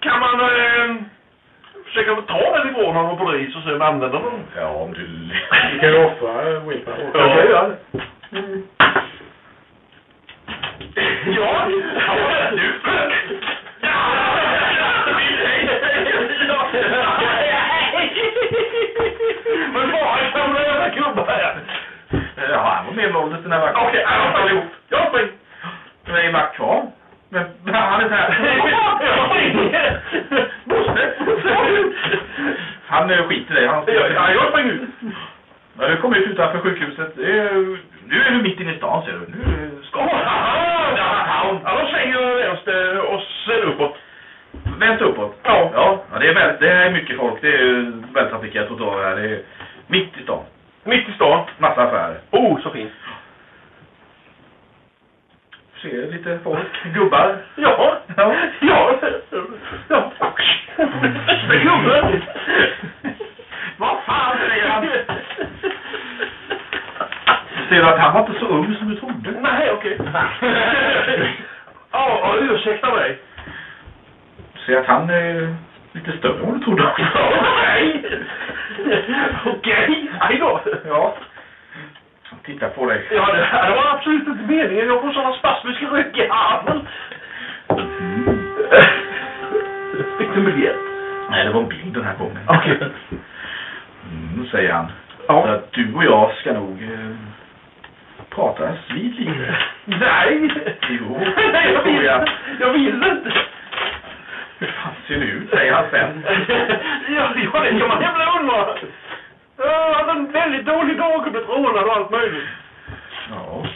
Kan man eh, försöka ta den ifrån honom på polis och sen använda den? Ja, om du... Vi kan offra Wilma. Jag kan göra det. Ja, du. Men vad är jävla gubbar här? Ja, han var medelålders den här vakten. Okej, jag tar ihop. Jag springer. Det är vakt kvar. Men men han är så här. Bosse! Han eh, skiter i dig. Han ja, jag springer ut. När du kommer ut utanför sjukhuset, nu är du mitt inne i stan ser du. Nu stan. aha! Ja, då svänger jag vänster och sen uppåt. Vänster uppåt. Ja. Ja, ja det, är väldigt, det är mycket folk. Det är vältrafikerat trottoar här. Det är mitt i stan. Mitt i stan. Massa affärer. Oh, så fint. Ser lite folk. Gubbar. Ja. Ja. Ja. Ja. Det gubben. Vad fan säger han? Ser du att han var inte så ung som du trodde? Nej, okej. Ja, ja, ursäkta mig. Ser att han är lite större än vad du trodde också. Okej. Okej. Aj då. Ja. Han tittar på dig. Ja, det här var absolut inte meningen. Jag får sådana spasmiska i armen. Fick du en biljett? Nej, det var en bild den här gången. Okej. Mm, säger han. Ja. Så att du och jag ska nog eh, pratas vid lite. Nej! Jo, Nej, jag vill jag. Jag vill inte. Hur fan ser du ut, säger han sen. Ja, ja, det kan man jävla undra. Jag hade en väldigt dålig dag och blivit rånad och allt möjligt. Ja.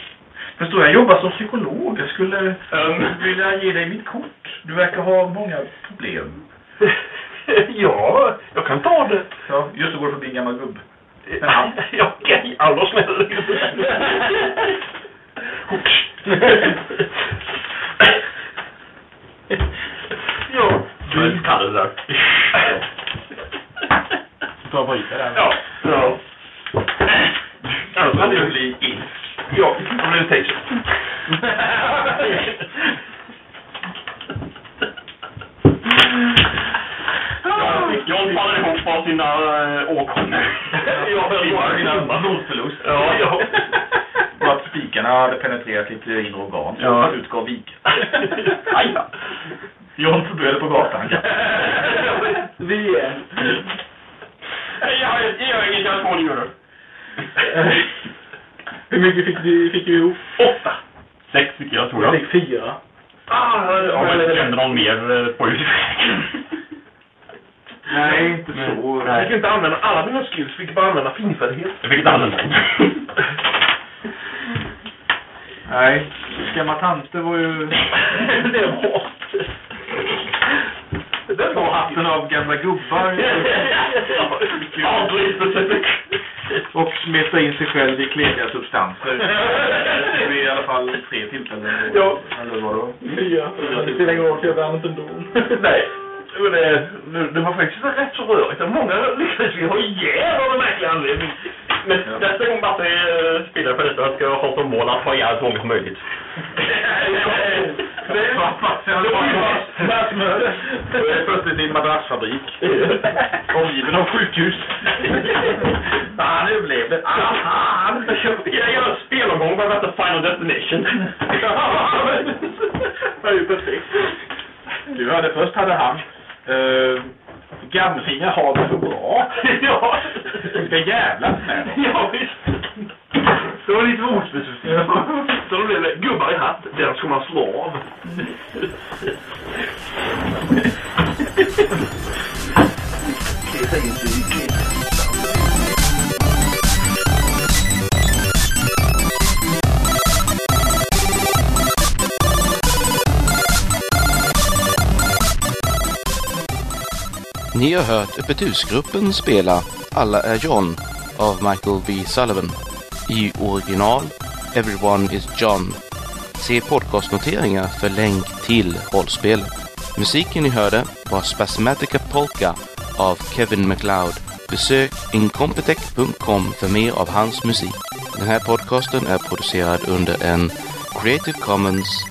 Förstår jag jobbar som psykolog. Jag skulle Um, vilja ge dig mitt kort. Du verkar ha många problem. ja, jag kan ta det. Ja, just så går det förbi en gammal gubbe. Ja, okej. Alldeles snäll. ja. du kallar det där. Ta och bryta där. Ja. Ja. Annars hade det bli in. Ja, då blir det taser. John faller ihop av sina äh, åkommor. Ja, sina Ja, blodförlust. ja. Ja. Och att spikarna hade penetrerat lite inre organ. Så Ja. ja. utgav vik. Aj då. John förbjöd på gatan. Vi är. Jag jag gör inget, jag har två. Hur mycket fick du, fick du ihop? Åtta. Sex fick jag, tror jag. fick fyra. Ah, Ja, men jag kände någon mer eh, på utvägen. Nej, inte så. Nej. Jag fick inte använda alla mina skills, fick bara använda finfärdighet. Jag fick inte använda den. Nej, Skamma tanter var ju... det var... Det Två hatten av gamla gubbar. Och smeta in sig själv i kletiga substanser. Vid i alla fall tre tillfällen. Ja. Eller vad då? Nya. Det spelar ingen roll, jag vann inte ändå. Nej. Men det, det, var faktiskt rätt så rörigt. Många lyckades vi ha ihjäl av en märklig anledning. Men Ja. nästa gång Basse eh, spelar på detta ska jag ha som mål att ha ihjäl så många som möjligt. Det massmördare. Plötsligt i en madrassfabrik. Omgiven av sjukhus. Han överlevde. Ah, fan. Jag gör en spelomgång på detta Final Destination. Det är ju perfekt. Du hade först hade han. Uh, Gammelfinger har det så bra. Ja. Ska jävlas med dem. Ja, visst. Det var lite ordspecifikt. Så då blev det gubbar i hatt, den ska man slå av. Ni har hört Öppet husgruppen spela Alla är John av Michael B. Sullivan. I original Everyone is John. Se podcastnoteringar för länk till rollspelet. Musiken ni hörde var Spasmatica Polka av Kevin MacLeod. Besök incompetech.com för mer av hans musik. Den här podcasten är producerad under en Creative Commons